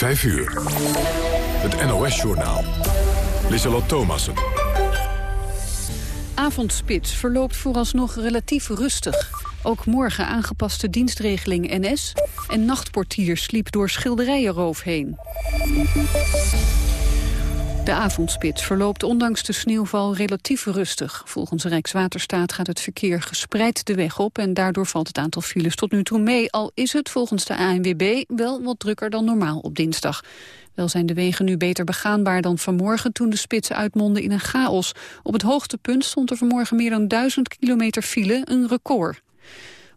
5 uur. Het NOS-journaal. Lieselot Thomassen. Avondspits verloopt vooralsnog relatief rustig. Ook morgen aangepaste dienstregeling NS... en nachtportier sliep door schilderijenroof heen. De avondspits verloopt ondanks de sneeuwval relatief rustig. Volgens Rijkswaterstaat gaat het verkeer gespreid de weg op... en daardoor valt het aantal files tot nu toe mee. Al is het volgens de ANWB wel wat drukker dan normaal op dinsdag. Wel zijn de wegen nu beter begaanbaar dan vanmorgen... toen de spits uitmondde in een chaos. Op het hoogtepunt stond er vanmorgen meer dan 1000 kilometer file, een record.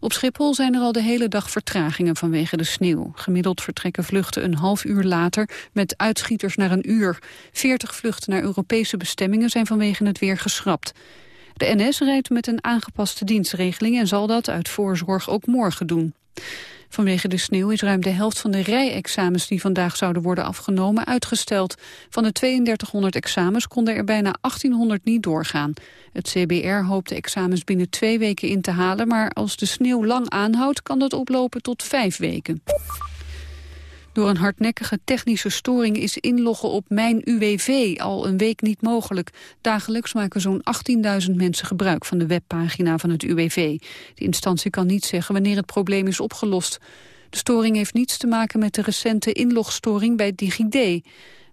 Op Schiphol zijn er al de hele dag vertragingen vanwege de sneeuw. Gemiddeld vertrekken vluchten een half uur later met uitschieters naar een uur. 40 vluchten naar Europese bestemmingen zijn vanwege het weer geschrapt. De NS rijdt met een aangepaste dienstregeling en zal dat uit voorzorg ook morgen doen. Vanwege de sneeuw is ruim de helft van de rijexamens die vandaag zouden worden afgenomen uitgesteld. Van de 3200 examens konden er bijna 1800 niet doorgaan. Het CBR hoopt de examens binnen twee weken in te halen, maar als de sneeuw lang aanhoudt kan dat oplopen tot vijf weken. Door een hardnekkige technische storing is inloggen op Mijn UWV al een week niet mogelijk. Dagelijks maken zo'n 18.000 mensen gebruik van de webpagina van het UWV. De instantie kan niet zeggen wanneer het probleem is opgelost. De storing heeft niets te maken met de recente inlogstoring bij DigiD.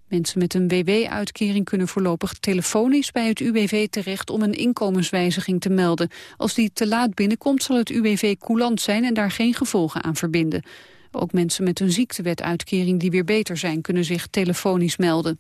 Mensen met een WW-uitkering kunnen voorlopig telefonisch bij het UWV terecht om een inkomenswijziging te melden. Als die te laat binnenkomt zal het UWV coulant zijn en daar geen gevolgen aan verbinden. Ook mensen met een ziektewetuitkering die weer beter zijn... kunnen zich telefonisch melden.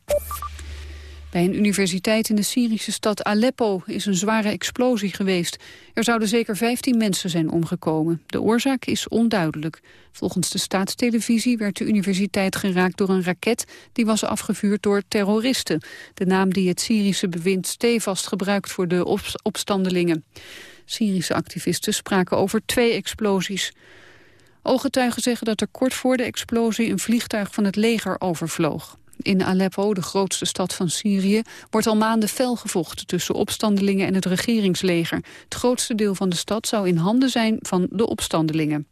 Bij een universiteit in de Syrische stad Aleppo is een zware explosie geweest. Er zouden zeker 15 mensen zijn omgekomen. De oorzaak is onduidelijk. Volgens de staatstelevisie werd de universiteit geraakt door een raket... die was afgevuurd door terroristen. De naam die het Syrische bewind stevast gebruikt voor de opstandelingen. Syrische activisten spraken over twee explosies. Ooggetuigen zeggen dat er kort voor de explosie een vliegtuig van het leger overvloog. In Aleppo, de grootste stad van Syrië, wordt al maanden fel gevochten tussen opstandelingen en het regeringsleger. Het grootste deel van de stad zou in handen zijn van de opstandelingen.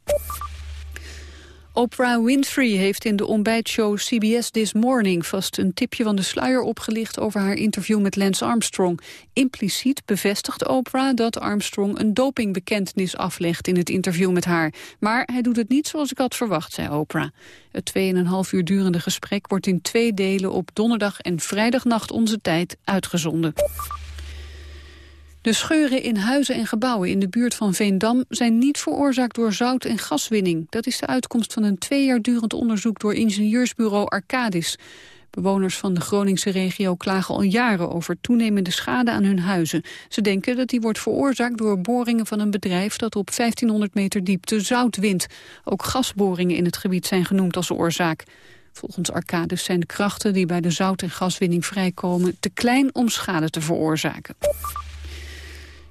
Oprah Winfrey heeft in de ontbijtshow CBS This Morning vast een tipje van de sluier opgelicht over haar interview met Lance Armstrong. Impliciet bevestigt Oprah dat Armstrong een dopingbekentenis aflegt in het interview met haar. Maar hij doet het niet zoals ik had verwacht, zei Oprah. Het 2,5 uur durende gesprek wordt in twee delen op donderdag en vrijdagnacht onze tijd uitgezonden. De scheuren in huizen en gebouwen in de buurt van Veendam zijn niet veroorzaakt door zout- en gaswinning. Dat is de uitkomst van een twee jaar durend onderzoek door ingenieursbureau Arcadis. Bewoners van de Groningse regio klagen al jaren over toenemende schade aan hun huizen. Ze denken dat die wordt veroorzaakt door boringen van een bedrijf dat op 1500 meter diepte zout wint. Ook gasboringen in het gebied zijn genoemd als oorzaak. Volgens Arcadis zijn de krachten die bij de zout- en gaswinning vrijkomen te klein om schade te veroorzaken.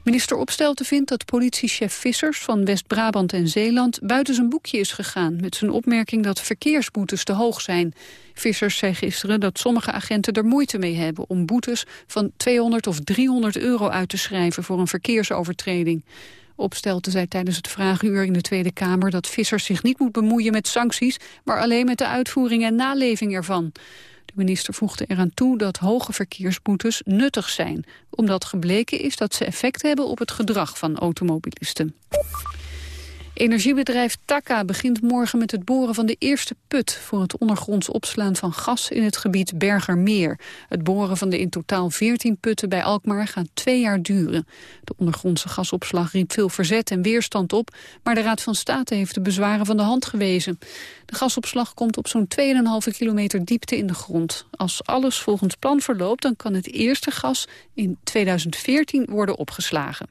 Minister Opstelten vindt dat politiechef Vissers van West-Brabant en Zeeland buiten zijn boekje is gegaan met zijn opmerking dat verkeersboetes te hoog zijn. Vissers zei gisteren dat sommige agenten er moeite mee hebben om boetes van 200 of 300 euro uit te schrijven voor een verkeersovertreding. Opstelten zei tijdens het vragenuur in de Tweede Kamer dat Vissers zich niet moet bemoeien met sancties, maar alleen met de uitvoering en naleving ervan. Minister voegde eraan toe dat hoge verkeersboetes nuttig zijn, omdat gebleken is dat ze effect hebben op het gedrag van automobilisten. Energiebedrijf Taka begint morgen met het boren van de eerste put... voor het ondergronds opslaan van gas in het gebied Bergermeer. Het boren van de in totaal 14 putten bij Alkmaar gaat twee jaar duren. De ondergrondse gasopslag riep veel verzet en weerstand op... maar de Raad van State heeft de bezwaren van de hand gewezen. De gasopslag komt op zo'n 2,5 kilometer diepte in de grond. Als alles volgens plan verloopt, dan kan het eerste gas in 2014 worden opgeslagen.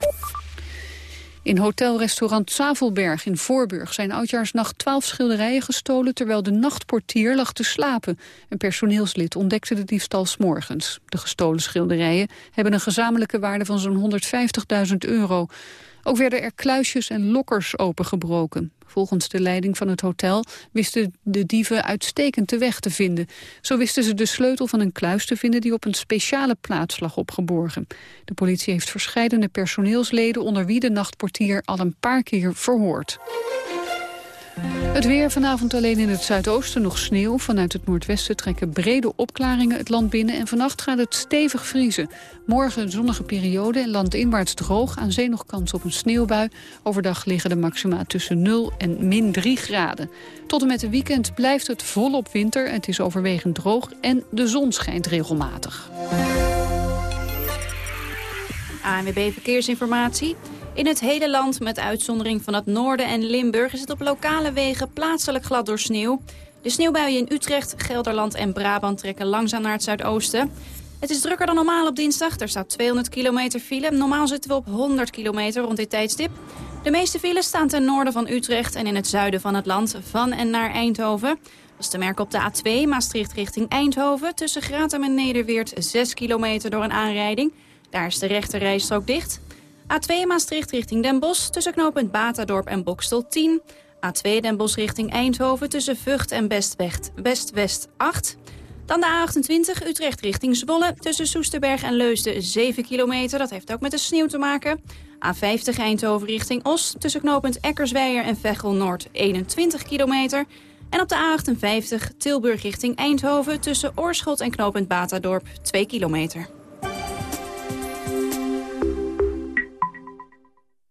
In hotelrestaurant Zavelberg in Voorburg zijn oudjaarsnacht twaalf schilderijen gestolen terwijl de nachtportier lag te slapen. Een personeelslid ontdekte de diefstal s'morgens. De gestolen schilderijen hebben een gezamenlijke waarde van zo'n 150.000 euro. Ook werden er kluisjes en lokkers opengebroken. Volgens de leiding van het hotel wisten de dieven uitstekend de weg te vinden. Zo wisten ze de sleutel van een kluis te vinden die op een speciale plaats lag opgeborgen. De politie heeft verscheidene personeelsleden onder wie de nachtportier al een paar keer verhoord. Het weer vanavond alleen in het zuidoosten nog sneeuw. Vanuit het noordwesten trekken brede opklaringen het land binnen... en vannacht gaat het stevig vriezen. Morgen een zonnige periode en landinwaarts droog. Aan zee nog kans op een sneeuwbui. Overdag liggen de maxima tussen 0 en min 3 graden. Tot en met de weekend blijft het volop winter. Het is overwegend droog en de zon schijnt regelmatig. ANWB Verkeersinformatie. In het hele land, met uitzondering van het noorden en Limburg... is het op lokale wegen plaatselijk glad door sneeuw. De sneeuwbuien in Utrecht, Gelderland en Brabant trekken langzaam naar het zuidoosten. Het is drukker dan normaal op dinsdag. Er staat 200 kilometer file. Normaal zitten we op 100 kilometer rond dit tijdstip. De meeste files staan ten noorden van Utrecht en in het zuiden van het land, van en naar Eindhoven. Dat is te merken op de A2 Maastricht richting Eindhoven. Tussen Gratum en Nederweert 6 kilometer door een aanrijding. Daar is de rechte rijstrook dicht. A2 Maastricht richting Den Bosch tussen knooppunt Batadorp en Bokstel 10. A2 Den Bosch richting Eindhoven tussen Vught en West-West 8. Dan de A28 Utrecht richting Zwolle tussen Soesterberg en Leusden 7 kilometer. Dat heeft ook met de sneeuw te maken. A50 Eindhoven richting Os tussen knooppunt Eckersweijer en Veghel Noord 21 kilometer. En op de A58 Tilburg richting Eindhoven tussen Oorschot en knooppunt Batadorp 2 kilometer.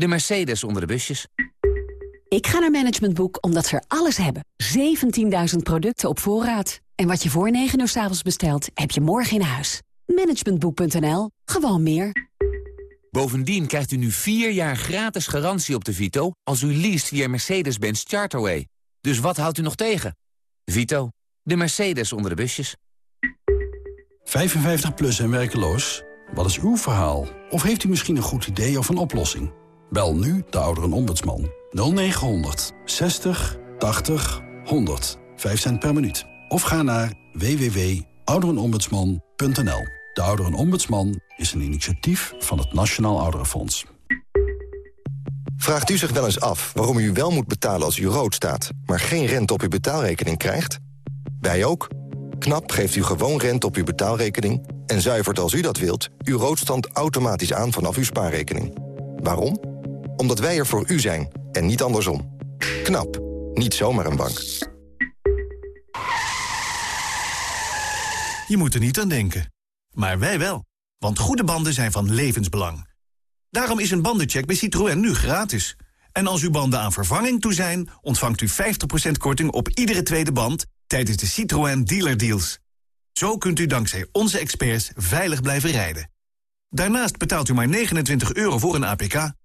de Mercedes onder de busjes. Ik ga naar Management Boek omdat ze er alles hebben. 17.000 producten op voorraad. En wat je voor 9 uur s avonds bestelt, heb je morgen in huis. Managementboek.nl. Gewoon meer. Bovendien krijgt u nu 4 jaar gratis garantie op de Vito... als u leest via Mercedes-Benz Charterway. Dus wat houdt u nog tegen? Vito, de Mercedes onder de busjes. 55 plus en werkeloos? Wat is uw verhaal? Of heeft u misschien een goed idee of een oplossing? Bel nu de ouderenombudsman 0900 60 80 100. 5 cent per minuut. Of ga naar www.ouderenombudsman.nl. De Ouderenombudsman is een initiatief van het Nationaal Ouderenfonds. Vraagt u zich wel eens af waarom u wel moet betalen als u rood staat... maar geen rente op uw betaalrekening krijgt? Wij ook. KNAP geeft u gewoon rente op uw betaalrekening... en zuivert als u dat wilt uw roodstand automatisch aan vanaf uw spaarrekening. Waarom? Omdat wij er voor u zijn en niet andersom. KNAP. Niet zomaar een bank. Je moet er niet aan denken. Maar wij wel. Want goede banden zijn van levensbelang. Daarom is een bandencheck bij Citroën nu gratis. En als uw banden aan vervanging toe zijn... ontvangt u 50% korting op iedere tweede band... tijdens de Citroën Dealer Deals. Zo kunt u dankzij onze experts veilig blijven rijden. Daarnaast betaalt u maar 29 euro voor een APK.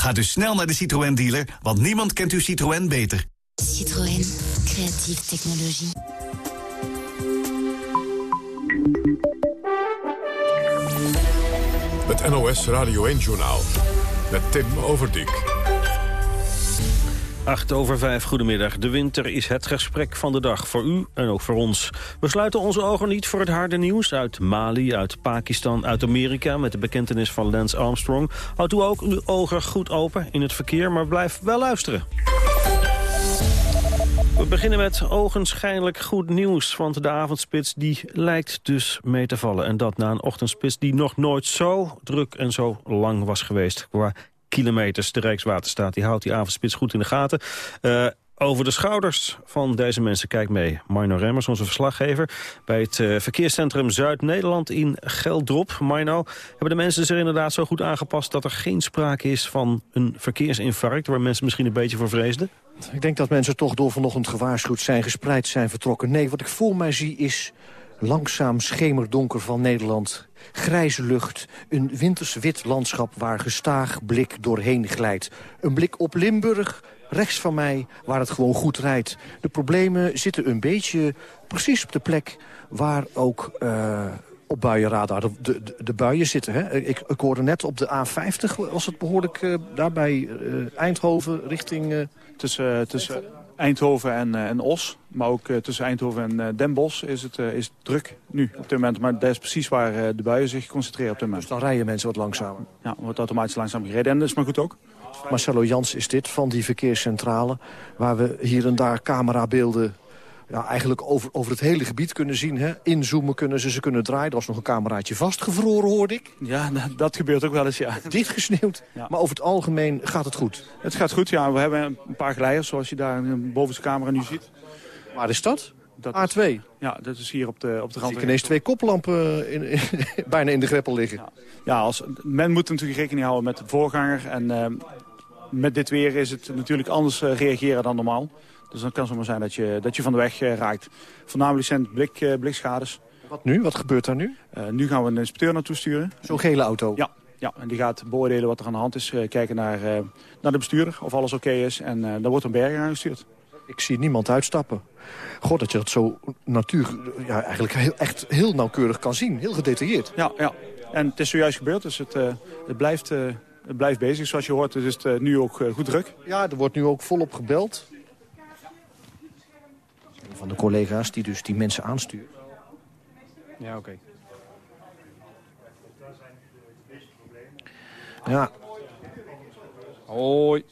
Ga dus snel naar de Citroën dealer, want niemand kent uw Citroën beter. Citroën, creatieve technologie. Het NOS Radio 1-journaal met Tim Overdijk. 8 over 5, goedemiddag. De winter is het gesprek van de dag voor u en ook voor ons. We sluiten onze ogen niet voor het harde nieuws uit Mali, uit Pakistan, uit Amerika... met de bekentenis van Lance Armstrong. Houdt u ook uw ogen goed open in het verkeer, maar blijf wel luisteren. We beginnen met ogenschijnlijk goed nieuws, want de avondspits die lijkt dus mee te vallen. En dat na een ochtendspits die nog nooit zo druk en zo lang was geweest. Qua kilometers. De Rijkswaterstaat die houdt die avondspits goed in de gaten. Uh, over de schouders van deze mensen kijkt mee Marno Remmers, onze verslaggever... bij het uh, verkeerscentrum Zuid-Nederland in Geldrop. Marno, hebben de mensen zich inderdaad zo goed aangepast... dat er geen sprake is van een verkeersinfarct... waar mensen misschien een beetje voor vreesden? Ik denk dat mensen toch door vanochtend gewaarschuwd zijn, gespreid zijn, vertrokken. Nee, wat ik voor mij zie is langzaam schemerdonker van Nederland. Grijze lucht, een winters wit landschap waar gestaag blik doorheen glijdt. Een blik op Limburg, rechts van mij, waar het gewoon goed rijdt. De problemen zitten een beetje precies op de plek waar ook... Uh, op buienradar de, de, buien zitten. Hè? Ik, ik hoorde net op de A50, was het behoorlijk uh, daar bij uh, Eindhoven richting... tussen, tussen Eindhoven en, en Os. Maar ook tussen Eindhoven en Den Bosch is het, is druk nu op dit moment. Maar dat is precies waar de buien zich concentreren op dit moment. Dus dan rijden mensen wat langzamer? Ja, wordt automatisch langzaam gereden. En dat is maar goed ook. Marcelo Jans is dit van die verkeerscentrale... waar we hier en daar camerabeelden ja, eigenlijk over, over het hele gebied kunnen zien. Hè? Inzoomen kunnen ze, ze kunnen draaien. Er was nog een cameraatje vastgevroren, hoorde ik. Ja, dat gebeurt ook wel eens, ja. Dichtgesneeuwd. Ja. Maar over het algemeen gaat het goed? Het gaat goed, ja. We hebben een paar geleiders, zoals je daar boven de camera nu ziet. Waar is dat? dat A2? ja, dat is hier op de, op de rand. Zie ik ineens twee koplampen in, in, bijna in de greppel liggen. Ja, ja als, men moet natuurlijk rekening houden met de voorganger. En uh, met dit weer is het natuurlijk anders uh, reageren dan normaal. Dus dan kan het maar zijn dat je, dat je van de weg uh, raakt. Voornamelijk zijn het blik, uh, blikschades. Wat nu? Wat gebeurt daar nu? Uh, nu gaan we een inspecteur naartoe sturen. Zo'n gele auto? Ja, ja, en die gaat beoordelen wat er aan de hand is. kijken naar, naar de bestuurder, of alles oké okay is. En dan wordt een berg aangestuurd. Ik zie niemand uitstappen. God, dat je dat zo natuur, ja, eigenlijk heel, echt heel nauwkeurig kan zien. Heel gedetailleerd. Ja, ja. en het is zojuist gebeurd, dus het, het blijft... het blijft bezig, zoals je hoort. Dus het is nu ook goed druk. Ja, er wordt nu ook volop gebeld van de collega's die dus die mensen aansturen. Ja, oké. Ja. Hoi.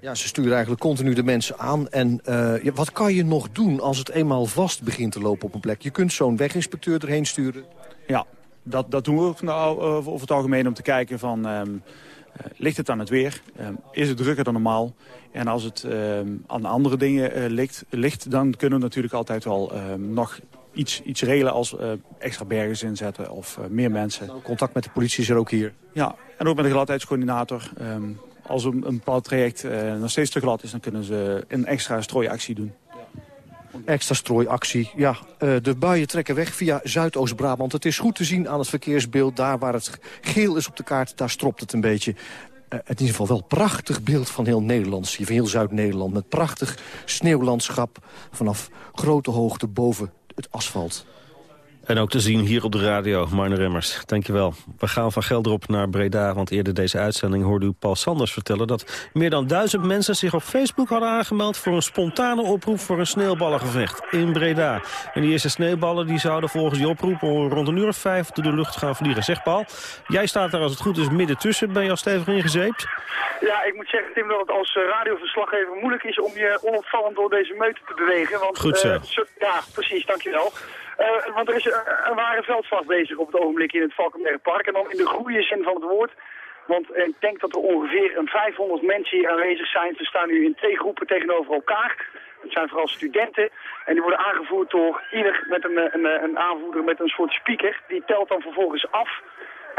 Ja, ze sturen eigenlijk continu de mensen aan. En uh, ja, wat kan je nog doen als het eenmaal vast begint te lopen op een plek? Je kunt zo'n weginspecteur erheen sturen. Ja, dat, dat doen we nou, over het algemeen om te kijken van... Um, uh, ligt het aan het weer? Uh, is het drukker dan normaal? En als het uh, aan andere dingen uh, ligt, ligt, dan kunnen we natuurlijk altijd wel ehm, nog iets, iets regelen als extra bergen inzetten of meer mensen. Contact met de politie is er ook hier? Ja, en ook met de gladheidscoördinator. Ehm, als een, een bepaald traject nog steeds te glad is, dan kunnen ze een extra strooiactie doen. Extra strooiactie. Ja, uh, de buien trekken weg via Zuidoost-Brabant. Het is goed te zien aan het verkeersbeeld. Daar waar het geel is op de kaart, daar stropt het een beetje. Uh, het in ieder geval wel prachtig beeld van heel Nederland. Van heel Zuid-Nederland. Met prachtig sneeuwlandschap vanaf grote hoogte boven het asfalt. En ook te zien hier op de radio, Marne Remmers. Dankjewel. We gaan van Gelderop naar Breda, want eerder deze uitzending hoorde u Paul Sanders vertellen... dat meer dan duizend mensen zich op Facebook hadden aangemeld... voor een spontane oproep voor een sneeuwballengevecht in Breda. En die eerste sneeuwballen die zouden volgens die oproep rond een uur of vijf door de lucht gaan vliegen. Zeg Paul, jij staat daar als het goed is midden tussen. Ben je al stevig ingezeept? Ja, ik moet zeggen, Tim, dat het als eh, radioverslaggever moeilijk is om je onopvallend door deze meute te bewegen. Want, goed zo. Uh, ja, precies, dankjewel. Uh, want er is een ware veldslag bezig op het ogenblik in het Valkenbergpark. En dan in de goede zin van het woord. Want ik denk dat er ongeveer een 500 mensen hier aanwezig zijn. Ze staan nu in twee groepen tegenover elkaar. Het zijn vooral studenten. En die worden aangevoerd door ieder met een, een, een aanvoerder met een soort speaker. Die telt dan vervolgens af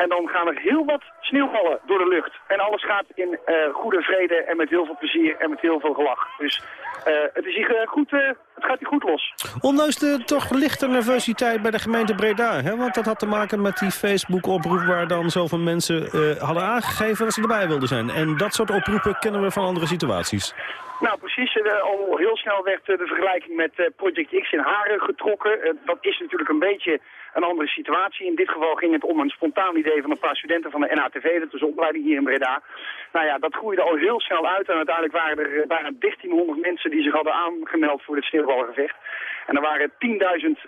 en dan gaan er heel wat sneeuwballen door de lucht. En alles gaat in uh, goede vrede en met heel veel plezier en met heel veel gelach. Dus uh, het, is hier, uh, goed, het gaat hier goed los. Ondanks de toch lichte nervositeit bij de gemeente Breda. Hè? Want dat had te maken met die Facebook-oproep waar dan zoveel mensen hadden aangegeven dat ze erbij wilden zijn. En dat soort oproepen kennen we van andere situaties. Nou, precies. al heel snel werd de vergelijking met Project X in Haren getrokken. dat is natuurlijk een beetje een andere situatie. In dit geval ging het om een spontaan idee van een paar studenten van de NATV, dat is opleiding hier in Breda. Nou ja, dat groeide al heel snel uit en uiteindelijk waren er eh, bijna 1300 mensen die zich hadden aangemeld voor het sneeuwbalgevecht. En er waren 10.000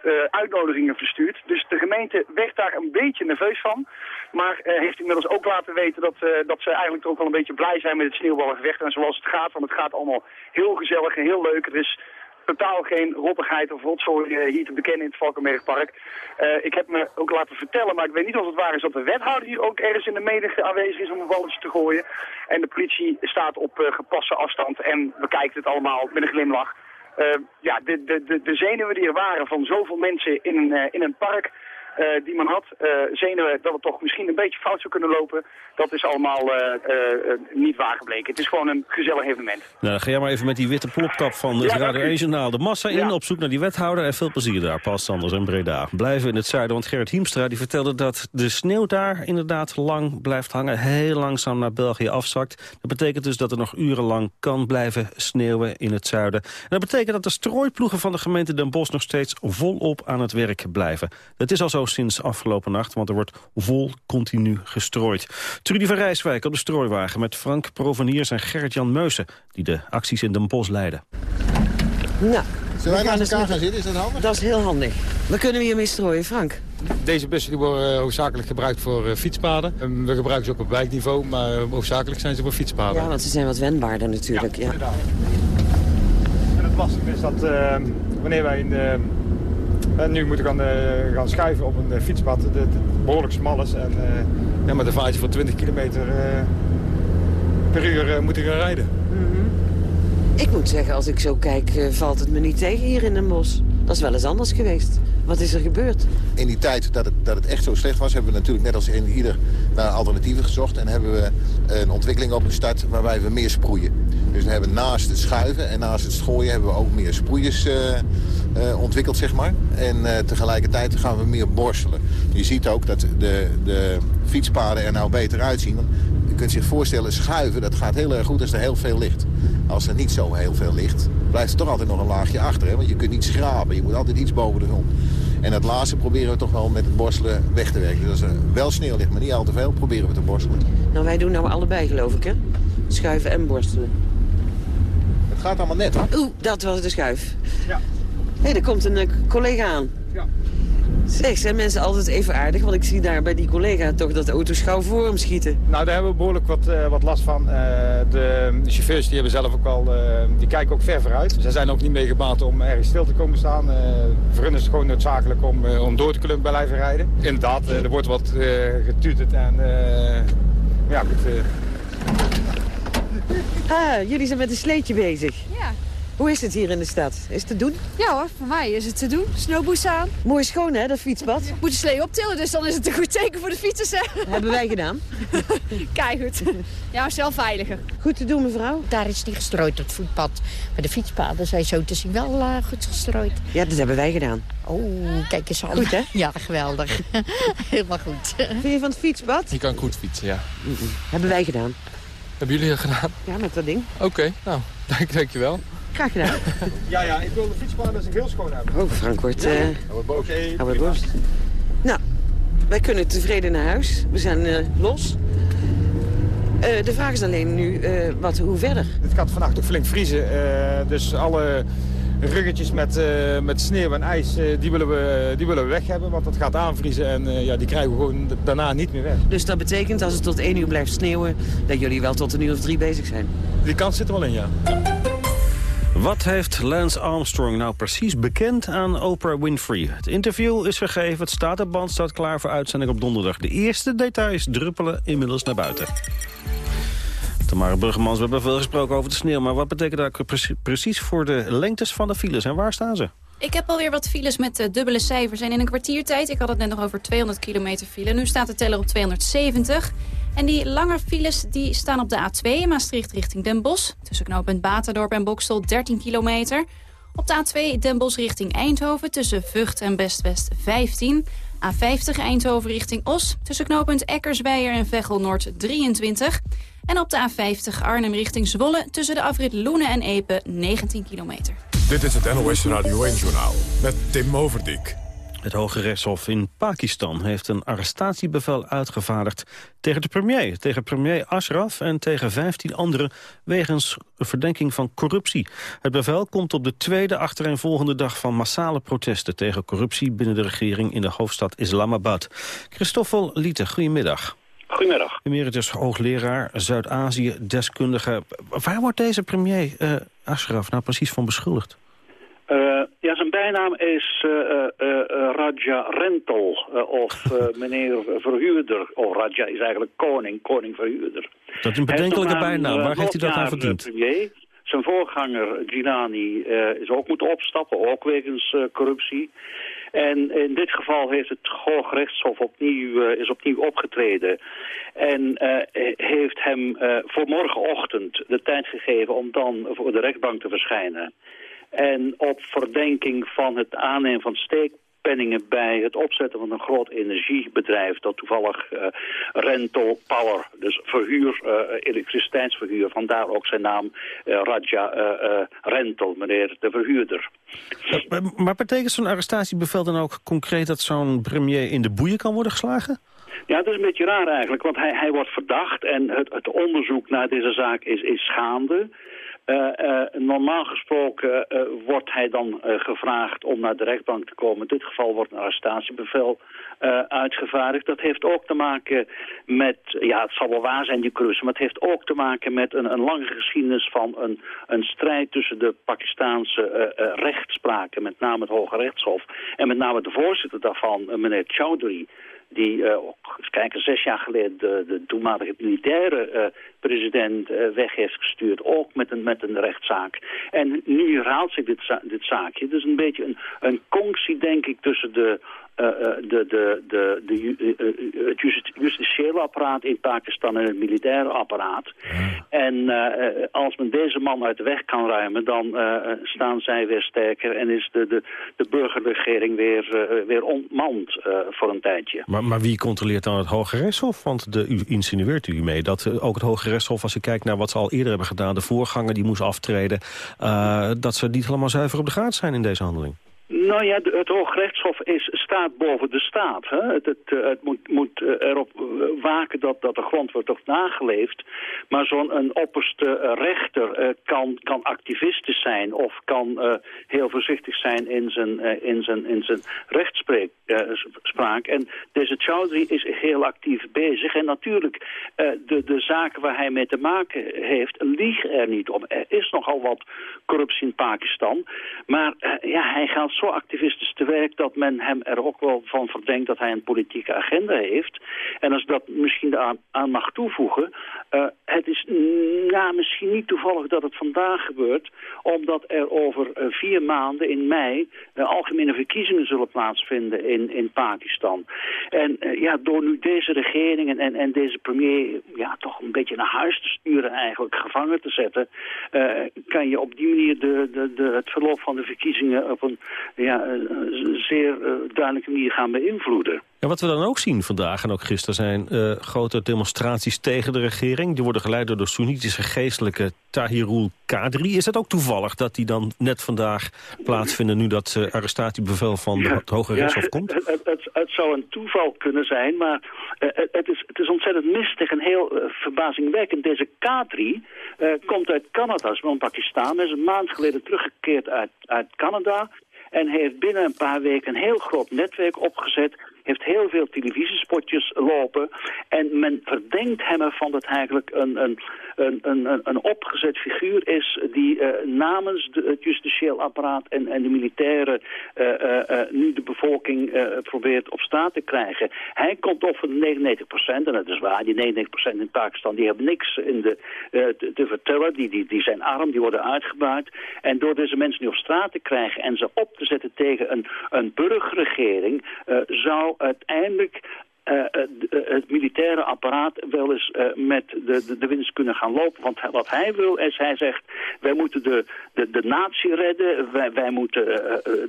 uh, uitnodigingen verstuurd. Dus de gemeente werd daar een beetje nerveus van. Maar uh, heeft inmiddels ook laten weten dat, uh, dat ze eigenlijk ook wel een beetje blij zijn met het sneeuwballengevecht. En zoals het gaat, want het gaat allemaal heel gezellig en heel leuk. Er is totaal geen rottigheid of rotzooi uh, hier te bekennen in het Valkenbergpark. Uh, ik heb me ook laten vertellen, maar ik weet niet of het waar is dat de wethouder hier ook ergens in de menigte aanwezig is om een balletje te gooien. En de politie staat op uh, gepaste afstand en bekijkt het allemaal met een glimlach. ja, de, de, de, de zenuwen die er waren van zoveel mensen in een, in een park... Uh, die men had, uh, zenuwen dat het toch misschien een beetje fout zou kunnen lopen, dat is allemaal uh, niet waar gebleken. Het is gewoon een gezellig evenement. Nou, dan ga jij maar even met die witte plopkap van het ja, Radio 1 Journaal de massa in, ja. op zoek naar die wethouder en veel plezier daar, Paul Sanders en Breda. Blijven in het zuiden, want Gerrit Hiemstra die vertelde dat de sneeuw daar inderdaad lang blijft hangen, heel langzaam naar België afzakt. Dat betekent dus dat er nog urenlang kan blijven sneeuwen in het zuiden. En dat betekent dat de strooiploegen van de gemeente Den Bosch nog steeds volop aan het werk blijven. Het is al zo sinds afgelopen nacht, want er wordt vol continu gestrooid. Trudy van Rijswijk op de strooiwagen met Frank Proveniers en Gerrit-Jan Meusen... die de acties in Den Bosch leiden. Nou, Zullen wij naast elkaar gaan zitten? Is dat handig? Dat is heel handig. Wat kunnen we hiermee strooien, Frank? Deze bussen die worden eh, hoofdzakelijk gebruikt voor eh, fietspaden. En we gebruiken ze ook op wijkniveau, maar eh, hoofdzakelijk zijn ze voor fietspaden. Ja, want ze zijn wat wendbaarder natuurlijk. Ja, En het lastige is dat eh, wanneer wij in de, eh, nu moeten gaan, eh, gaan schuiven op een eh, fietspad, dat behoorlijk smal is. En eh, ja, met een vaartje van 20 kilometer eh, per uur eh, moeten gaan rijden. Ik moet zeggen, als ik zo kijk, valt het me niet tegen hier in Den Bosch. Dat is wel eens anders geweest. Wat is er gebeurd? In die tijd dat het, dat het echt zo slecht was... hebben we natuurlijk net als in ieder naar alternatieven gezocht... en hebben we een ontwikkeling opgestart waarbij we meer sproeien. Dus we hebben naast het schuiven en naast het schooien... hebben we ook meer sproeiers eh, eh, ontwikkeld, zeg maar. En eh, tegelijkertijd gaan we meer borstelen. Je ziet ook dat de, de fietspaden er nou beter uitzien. Want je kunt zich voorstellen, schuiven, dat gaat heel erg goed als er heel veel ligt. Als er niet zo heel veel ligt, blijft er toch altijd nog een laagje achter. Hè? Want je kunt niet schrapen, je moet altijd iets boven de grond. En dat laatste proberen we toch wel met het borstelen weg te werken. Dus als er wel sneeuw ligt, maar niet al te veel, proberen we te borstelen. Nou, wij doen nou allebei, geloof ik, hè? Schuiven en borstelen. Het gaat allemaal net, hoor. Oeh, dat was de schuif. Ja. Hé, er komt een eh, collega aan. Ja. Zeg, zijn mensen altijd even aardig? Want ik zie daar bij die collega toch dat de auto's gauw voor hem schieten. Nou, daar hebben we behoorlijk wat, eh, wat last van. Eh, de, de chauffeurs die hebben zelf ook al, eh, die kijken ook ver vooruit. Zij zijn ook niet mee gebaat om ergens stil te komen staan. Eh voor hun is het gewoon noodzakelijk om, eh, om door te kunnen blijven rijden. Inderdaad, er wordt wat eh getuterd en eh, ja, goed, eh, Ah, jullie zijn met een sleetje bezig. Ja. Hoe is het hier in de stad? Is het te doen? Ja hoor, voor mij is het te doen. Snowboots aan. Mooi schoon, hè, dat fietspad? Moet de slee optillen, dus dan is het een goed teken voor de fietsers, hè? Hebben wij gedaan. Kijk goed. Ja, is wel veiliger. Goed te doen, mevrouw. Daar is niet gestrooid, het voetpad. Maar de fietspaden zijn zo te zien wel eh, goed gestrooid. Ja, dat hebben wij gedaan. Oh, kijk eens aan. Goed, hè? Ja, geweldig. Helemaal goed. Vind je van het fietspad? Je kan goed fietsen, ja. Hebben wij gedaan. Hebben jullie dat gedaan? Ja, met dat ding. Oké, nou, dank, dankjewel. Graag gedaan. ja, ja, ik wil de fietspaden dus heel schoon hebben. Oh, Frank wordt... eh Hou boos. hou weer borst. Nou, wij kunnen tevreden naar huis. We zijn eh, los. Eh, de vraag is alleen nu, eh, wat, hoe verder? Het gaat vannacht ook flink vriezen. eh, dus alle ruggetjes met, eh, met sneeuw en ijs, eh, die, willen we, die willen we weg hebben. Want dat gaat aanvriezen en eh, ja, die krijgen we gewoon daarna niet meer weg. Dus dat betekent, als het tot één uur blijft sneeuwen... dat jullie wel tot een uur of drie bezig zijn. Die kans zit er wel in, ja. Wat heeft Lance Armstrong nou precies bekend aan Oprah Winfrey? Het interview is gegeven, het band, staat klaar voor uitzending op donderdag. De eerste details druppelen inmiddels naar buiten. Tamara Bruggemans, we hebben veel gesproken over de sneeuw... maar wat betekent dat precies- precies voor de lengtes van de files en waar staan ze? Ik heb alweer wat files met eh, dubbele cijfers. En in een kwartiertijd, ik had het net nog over 200 kilometer file. Nu staat de teller op 270. En die lange files die staan op de A2 in Maastricht richting Den Bosch. Tussen knooppunt Baterdorp en Bokstel 13 kilometer. Op de A2 Den Bosch richting Eindhoven tussen Vught en Best-West 15. A50 Eindhoven richting Os tussen knooppunt Eckersweijer en Veghel-Noord 23. En op de A50 Arnhem richting Zwolle tussen de afrit Loenen en Epe 19 kilometer. Dit is het NOS Radio 1-journaal met Tim Overdijk. Het Hoge Rechtshof in Pakistan heeft een arrestatiebevel uitgevaardigd tegen de premier, tegen premier Ashraf en tegen 15 anderen wegens verdenking van corruptie. Het bevel komt op de tweede achtereenvolgende dag van massale protesten tegen corruptie binnen de regering in de hoofdstad Islamabad. Christoffel Liete, goedemiddag. Goedemiddag. Emeritus hoogleraar Zuid-Azië, deskundige. Waar wordt deze premier eh, Ashraf nou precies van beschuldigd? Ja, zijn bijnaam is eh, eh, eh, Raja Rental of meneer Verhuurder. Oh, Raja is eigenlijk koning, koning Verhuurder. Dat is een bedenkelijke bijnaam. Waar heeft hij dat aan verdiend? premier. Zijn voorganger Gilani eh, is ook moeten opstappen, ook wegens corruptie. En in dit geval heeft het Hoogrechtshof opnieuw, eh, is opnieuw opgetreden. En heeft hem voor morgenochtend de tijd gegeven om dan voor de rechtbank te verschijnen. En op verdenking van het aannemen van steekpenningen bij het opzetten van een groot energiebedrijf... dat toevallig eh, Rental Power, dus verhuur, eh, elektriciteitsverhuur... vandaar ook zijn naam eh, Raja Rental, meneer de verhuurder. Maar, maar betekent zo'n arrestatiebevel dan ook concreet dat zo'n premier in de boeien kan worden geslagen? Ja, het is een beetje raar eigenlijk, want hij, hij wordt verdacht en het, het onderzoek naar deze zaak is, is gaande. Normaal gesproken wordt hij dan gevraagd om naar de rechtbank te komen. In dit geval wordt een arrestatiebevel uitgevaardigd. Dat heeft ook te maken met, ja het zal wel waar zijn die cruise, maar het heeft ook te maken met een, een lange geschiedenis van een, een strijd tussen de Pakistaanse rechtspraken, met name het Hoge Rechtshof, en met name de voorzitter daarvan, meneer Chowdhury die uh, kijken, zes jaar geleden de, de toenmalige militaire uh, president uh, weg heeft gestuurd. Ook met een, met een rechtszaak. En nu herhaalt zich dit, dit zaakje. Het is een beetje een, een conctie, denk ik, tussen de de, de, de, de, het justitiële apparaat in Pakistan en het militaire apparaat. En als men deze man uit de weg kan ruimen, dan staan zij weer sterker en is de, de, de burgerregering weer, weer ontmand voor een tijdje. Maar, maar wie controleert dan het Hoge Rechtshof? Want de, u insinueert u mee dat ook het Hoge Rechtshof, als je kijkt naar wat ze al eerder hebben gedaan, de voorganger die moest aftreden, dat ze niet helemaal zuiver op de gaten zijn in deze handeling. Nou ja, het Hoogrechtshof is, staat boven de staat. Hè? Het, het, eh, het moet, moet eh, erop eh, waken dat, dat de grond wordt nageleefd. Maar zo'n opperste rechter kan, kan activistisch zijn of kan heel voorzichtig zijn in zijn, in zijn, in zijn rechtspraak. en deze Chowdhury is heel actief bezig. En natuurlijk, de, de zaken waar hij mee te maken heeft, liegen er niet om. Er is nogal wat corruptie in Pakistan. Maar ja, hij gaat zo activistisch te werk dat men hem er ook wel van verdenkt dat hij een politieke agenda heeft. En als dat misschien aan, aan mag toevoegen, uh, het is nou, misschien niet toevallig dat het vandaag gebeurt, omdat er over uh, vier maanden in mei uh, algemene verkiezingen zullen plaatsvinden in, in Pakistan. En ja, door nu deze regering en, en, en, deze premier ja, toch een beetje naar huis te sturen eigenlijk, gevangen te zetten, kan je op die manier de, de, de, het verloop van de verkiezingen op een ja, zeer duidelijke manier gaan beïnvloeden. Ja, wat we dan ook zien vandaag en ook gisteren zijn uh, grote demonstraties tegen de regering. Die worden geleid door de Soenitische geestelijke Tahirul Kadri. Is het ook toevallig dat die dan net vandaag plaatsvinden... nu dat uh, arrestatiebevel van ja, het Hoge Rechtshof ja, komt? Het, het, het, het, zou een toeval kunnen zijn, maar uh, het, is, het is ontzettend mistig en heel verbazingwekkend. Deze Kadri komt uit Canada, is van Pakistan. Hij is een maand geleden teruggekeerd uit, uit Canada... En heeft binnen een paar weken een heel groot netwerk opgezet heeft heel veel televisiespotjes lopen. En men verdenkt hem ervan dat hij eigenlijk een, een, een, een, opgezet figuur is... die uh, namens het justitieel apparaat en, en de militairen... Uh, uh, nu de bevolking probeert op staat te krijgen. Hij komt op de 99 procent. En dat is waar, die 99 procent in Pakistan... die hebben niks in de, te, te, vertellen. Die, die, die zijn arm, die worden uitgebuit. En door deze mensen nu op straat te krijgen... en ze op te zetten tegen een, een burgerregering... zou uiteindelijk uh, het militaire apparaat wel eens met de, de, de, winst kunnen gaan lopen. Want wat hij wil is, hij zegt, wij moeten de, de, de natie redden, wij, wij moeten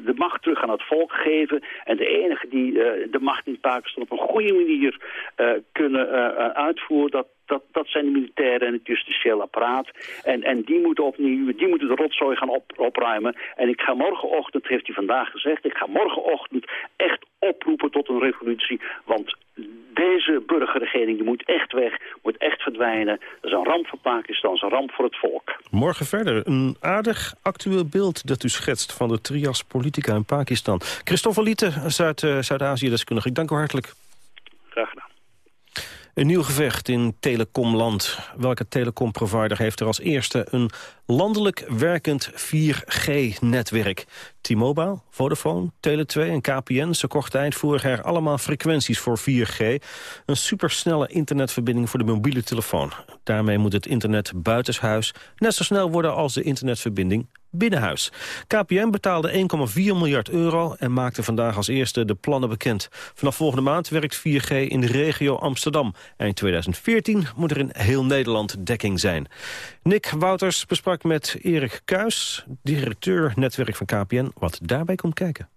de macht terug aan het volk geven. En de enige die de macht in Pakistan op een goede manier kunnen uitvoeren, dat, dat, dat zijn de militairen en het justitieel apparaat. En, en die moeten opnieuw, die moeten de rotzooi gaan op, opruimen. En ik ga morgenochtend, heeft hij vandaag gezegd, ik ga morgenochtend echt oproepen tot een revolutie. Want deze burgerregering die moet echt weg, moet echt verdwijnen. Dat is een ramp voor Pakistan, is een ramp voor het volk. Morgen verder, een aardig actueel beeld dat u schetst van de trias politica in Pakistan. Christopher Lieten, Zuid-Azië-deskundige, ik dank u hartelijk. Een nieuw gevecht in telecomland. Welke telecomprovider heeft er als eerste een landelijk werkend 4G-netwerk? T-Mobile, Vodafone, Tele2 en KPN... ze kochten eind vorig jaar allemaal frequenties voor 4G. Een supersnelle internetverbinding voor de mobiele telefoon. Daarmee moet het internet buitenshuis net zo snel worden als de internetverbinding binnenhuis. KPN betaalde 1,4 miljard euro en maakte vandaag als eerste de plannen bekend. Vanaf volgende maand werkt 4G in de regio Amsterdam. Eind 2014 moet er in heel Nederland dekking zijn. Nick Wouters besprak met Erik Kuis, directeur netwerk van KPN, wat daarbij komt kijken.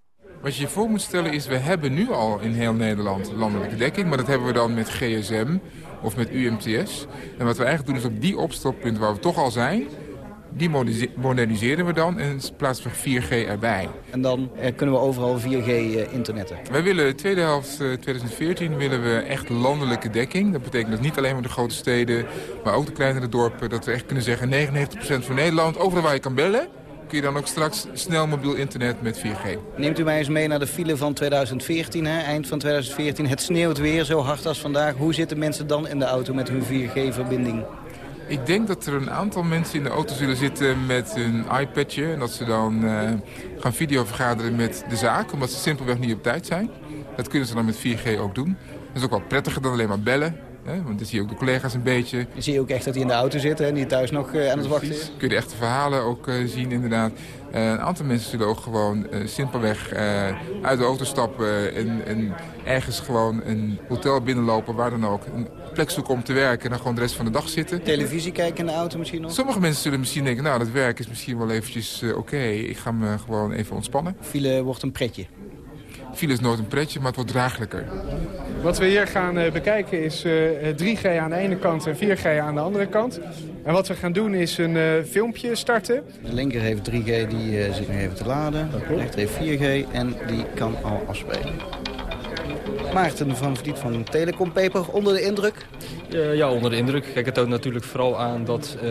Wat je je voor moet stellen is, we hebben nu al in heel Nederland landelijke dekking. Maar dat hebben we dan met GSM of met UMTS. En wat we eigenlijk doen is op die opstoppunt waar we toch al zijn Die modernise- moderniseren we dan en plaatsen we 4G erbij. En dan eh, kunnen we overal 4G eh, internetten. Wij willen de tweede helft eh, 2014 willen we echt landelijke dekking. Dat betekent dat niet alleen maar de grote steden, maar ook de kleinere dorpen. Dat we echt kunnen zeggen 99% van Nederland, overal waar je kan bellen... kun je dan ook straks snel mobiel internet met 4G. Neemt u mij eens mee naar de file van 2014, hè? eind van 2014. Het sneeuwt weer zo hard als vandaag. Hoe zitten mensen dan in de auto met hun 4G-verbinding? Ik denk dat er een aantal mensen in de auto zullen zitten met een iPadje... en dat ze dan eh, gaan videovergaderen met de zaak... omdat ze simpelweg niet op tijd zijn. Dat kunnen ze dan met 4G ook doen. Dat is ook wel prettiger dan alleen maar bellen. Hè? Want dan zie je ook de collega's een beetje. Je zie je ook echt dat hij in de auto zit en niet thuis nog eh, aan het wachten is. Kun je de echte verhalen ook eh, zien inderdaad. Een aantal mensen zullen ook gewoon simpelweg uit de auto stappen... En, en ergens gewoon een hotel binnenlopen waar dan ook. Een plek zoeken om te werken en dan gewoon de rest van de dag zitten. Televisie kijken in de auto misschien nog? Sommige mensen zullen misschien denken, nou dat werk is misschien wel eventjes eh, oké. Ik ga me gewoon even ontspannen. File wordt een pretje. File is nooit een pretje, maar het wordt draaglijker. Wat we hier gaan eh, bekijken is eh, 3G aan de ene kant en 4G aan de andere kant. En wat we gaan doen is een eh, filmpje starten. De linker heeft 3G, die eh, zit nog even te laden. De rechter heeft 4G en die kan al afspelen. Maarten van Vliet van Telecom Paper, onder de indruk? Eh, ja, onder de indruk. Kijk, het toont natuurlijk vooral aan dat eh,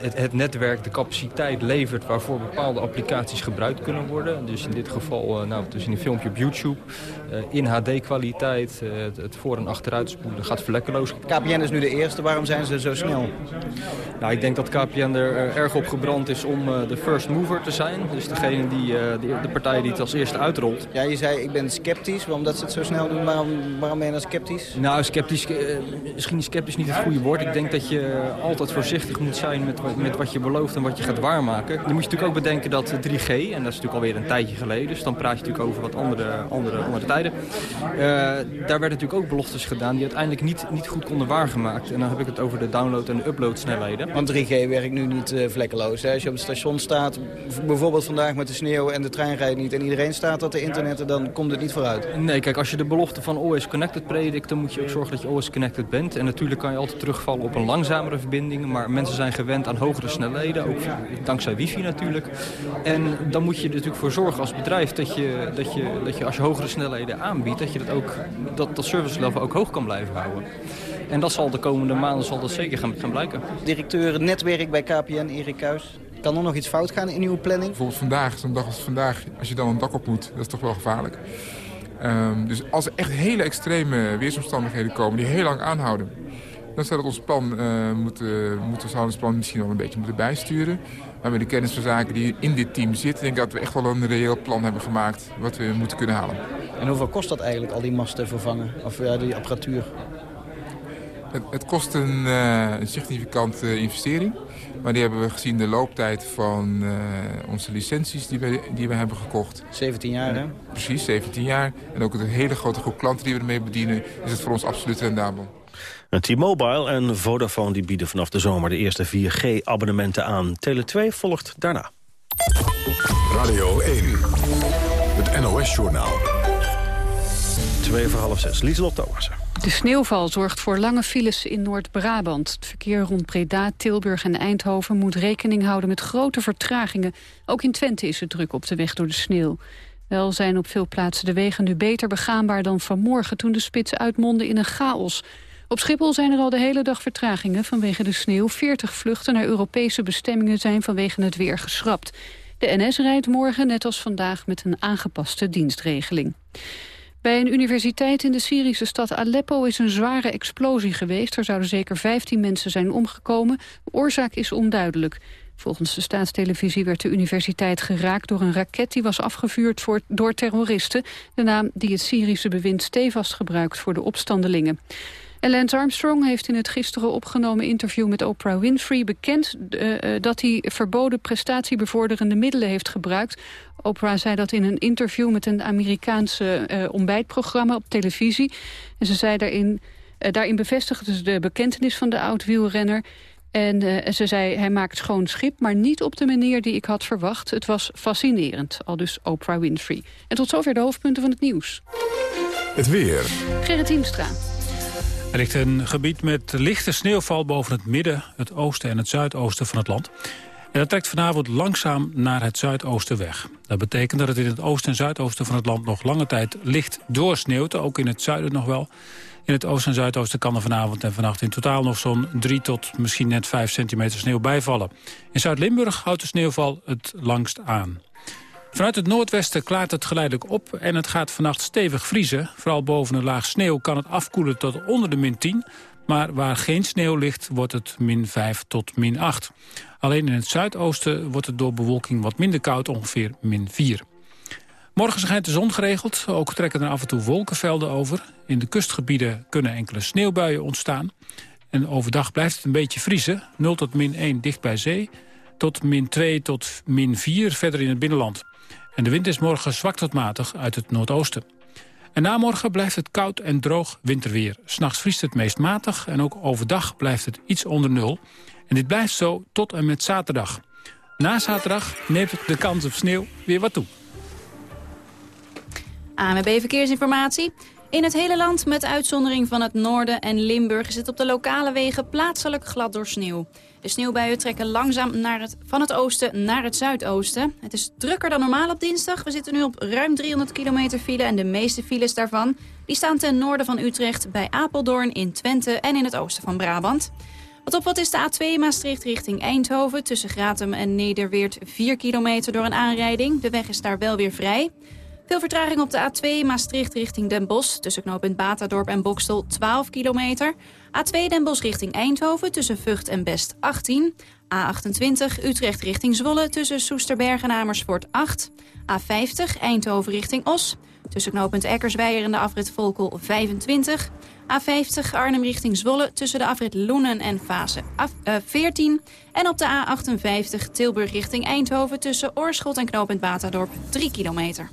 het, het netwerk de capaciteit levert waarvoor bepaalde applicaties gebruikt kunnen worden. Dus in dit geval, uh, nou, dus in een filmpje op YouTube, eh, in HD-kwaliteit, eh, het, het voor- en achteruit spoelen gaat vlekkeloos. KPN is nu de eerste, waarom zijn ze zo snel? Nou, ik denk dat KPN er eh, erg op gebrand is om eh, de first mover te zijn. Dus degene die, eh, de, de partij die het als eerste uitrolt. Ja, je zei ik ben sceptisch, omdat ze het zo snel doen. Waarom, waarom ben je dan sceptisch? Nou, sceptisch, eh, misschien is sceptisch niet het goede woord. Ik denk dat je altijd voorzichtig moet zijn met, wat- met wat je belooft en wat je gaat waarmaken. Je moet je natuurlijk ook bedenken dat 3G, en dat is natuurlijk alweer een tijdje geleden, dus dan praat je natuurlijk over wat andere, andere, andere tijden. Eh, daar werden natuurlijk ook beloftes gedaan die uiteindelijk niet, niet goed konden waargemaakt. En dan heb ik het over de download- en de uploadsnelheden. Want 3G werkt nu niet eh, vlekkeloos. Hè? Als je op het station staat, bijvoorbeeld vandaag met de sneeuw en de trein rijdt niet... en iedereen staat dat de internet, dan komt het niet vooruit. Nee, kijk, als je de belofte van Always Connected predikt... dan moet je ook zorgen dat je Always Connected bent. En natuurlijk kan je altijd terugvallen op een langzamere verbinding... maar mensen zijn gewend aan hogere snelheden, ook dankzij wifi natuurlijk. En dan moet je er natuurlijk voor zorgen als bedrijf... dat je, dat je, dat je als je hogere snelheden aanbiedt... dat je dat, ook, dat, dat service level ook hoog kan blijven houden. En dat zal de komende maanden zal dat zeker gaan, gaan blijken. Directeur netwerk bij KPN, Erik Kuijs. Kan er nog iets fout gaan in uw planning? Bijvoorbeeld vandaag, zo'n dag als vandaag, als je dan een dak op moet, dat is toch wel gevaarlijk. Ehm, dus als er echt hele extreme weersomstandigheden komen die heel lang aanhouden... dan zou dat ons plan eh, moeten, moeten, zou ons plan misschien wel een beetje moeten bijsturen. Maar met de kennis van zaken die in dit team zit... denk ik dat we echt wel een reëel plan hebben gemaakt wat we moeten kunnen halen. En hoeveel kost dat eigenlijk, al die masten vervangen? Of ja, die apparatuur? Het, het kost een, eh, een significante investering. Maar die hebben we gezien de looptijd van eh, onze licenties die we, die we hebben gekocht. 17 jaar, hè? Precies, 17 jaar. En ook de hele grote groep klanten die we ermee bedienen... is het voor ons absoluut rendabel. En T-Mobile en Vodafone die bieden vanaf de zomer de eerste 4G-abonnementen aan. Tele2 volgt daarna. Radio 1, het NOS-journaal. Twee voor half zes. Lieselot Thomassen. De sneeuwval zorgt voor lange files in Noord-Brabant. Het verkeer rond Breda, Tilburg en Eindhoven moet rekening houden met grote vertragingen. Ook in Twente is het druk op de weg door de sneeuw. Wel zijn op veel plaatsen de wegen nu beter begaanbaar dan vanmorgen... toen de spits uitmondde in een chaos. Op Schiphol zijn er al de hele dag vertragingen vanwege de sneeuw. 40 vluchten naar Europese bestemmingen zijn vanwege het weer geschrapt. De NS rijdt morgen, net als vandaag, met een aangepaste dienstregeling. Bij een universiteit in de Syrische stad Aleppo is een zware explosie geweest. Er zouden zeker 15 mensen zijn omgekomen. De oorzaak is onduidelijk. Volgens de staatstelevisie werd de universiteit geraakt door een raket die was afgevuurd door terroristen. De naam die het Syrische bewind stevast gebruikt voor de opstandelingen. En Lance Armstrong heeft in het gisteren opgenomen interview met Oprah Winfrey bekend uh, uh, dat hij verboden prestatiebevorderende middelen heeft gebruikt. Oprah zei dat in een interview met een Amerikaanse uh, ontbijtprogramma op televisie. En ze zei daarin, daarin bevestigde ze de bekentenis van de oud-wielrenner. En uh, ze zei, hij maakt schoon schip, maar niet op de manier die ik had verwacht. Het was fascinerend, al dus Oprah Winfrey. En tot zover de hoofdpunten van het nieuws. Het weer. Gerrit Hiemstra. Er ligt een gebied met lichte sneeuwval boven het midden, het oosten en het zuidoosten van het land. En dat trekt vanavond langzaam naar het zuidoosten weg. Dat betekent dat het in het oosten en zuidoosten van het land nog lange tijd licht doorsneeuwt. Ook in het zuiden nog wel. In het oosten en zuidoosten kan er vanavond en vannacht in totaal nog zo'n 3 tot misschien net 5 centimeter sneeuw bijvallen. In Zuid-Limburg houdt de sneeuwval het langst aan. Vanuit het noordwesten klaart het geleidelijk op en het gaat vannacht stevig vriezen. Vooral boven een laag sneeuw kan het afkoelen tot onder de min 10. Maar waar geen sneeuw ligt, wordt het min 5 tot min 8. Alleen in het zuidoosten wordt het door bewolking wat minder koud, ongeveer min 4. Morgen schijnt de zon geregeld, ook trekken er af en toe wolkenvelden over. In de kustgebieden kunnen enkele sneeuwbuien ontstaan. En overdag blijft het een beetje vriezen, 0 tot min 1 dicht bij zee... tot min 2 tot min 4 verder in het binnenland. En de wind is morgen zwak tot matig uit het noordoosten. En na morgen blijft het koud en droog winterweer. S'nachts vriest het meest matig en ook overdag blijft het iets onder nul. En dit blijft zo tot en met zaterdag. Na zaterdag neemt de kans op sneeuw weer wat toe. ANWB Verkeersinformatie. In het hele land, met uitzondering van het noorden en Limburg... is het op de lokale wegen plaatselijk glad door sneeuw. De sneeuwbuien trekken langzaam naar het, van het oosten naar het zuidoosten. Het is drukker dan normaal op dinsdag. We zitten nu op ruim 300 kilometer file en de meeste files daarvan... die staan ten noorden van Utrecht, bij Apeldoorn, in Twente en in het oosten van Brabant. Wat op wat is de A2 Maastricht richting Eindhoven... tussen Gratum en Nederweert 4 kilometer door een aanrijding. De weg is daar wel weer vrij... Veel vertraging op de A2 Maastricht richting Den Bosch. Tussen knooppunt Batadorp en Bokstel 12 kilometer. A2 Den Bosch richting Eindhoven tussen Vught en Best 18. A28 Utrecht richting Zwolle tussen Soesterberg en Amersfoort 8. A50 Eindhoven richting Os. Tussen knooppunt Eckersweijer en de afrit Volkel 25. A50 Arnhem richting Zwolle tussen de afrit Loenen en Fase 14. En op de A58 Tilburg richting Eindhoven tussen Oorschot en knooppunt Batadorp 3 kilometer.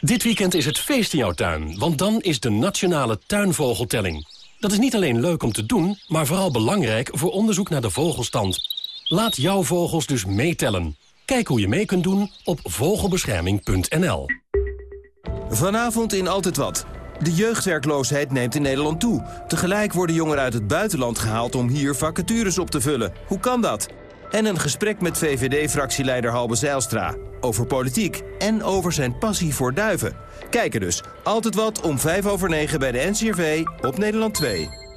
Dit weekend is het feest in jouw tuin, want dan is de Nationale Tuinvogeltelling. Dat is niet alleen leuk om te doen, maar vooral belangrijk voor onderzoek naar de vogelstand. Laat jouw vogels dus meetellen. Kijk hoe je mee kunt doen op vogelbescherming.nl. Vanavond in Altijd Wat. De jeugdwerkloosheid neemt in Nederland toe. Tegelijk worden jongeren uit het buitenland gehaald om hier vacatures op te vullen. Hoe kan dat? En een gesprek met VVD-fractieleider Halbe Zijlstra. Over politiek en over zijn passie voor duiven. Kijken dus. Altijd wat om 5 over 9 bij de NCRV op Nederland 2.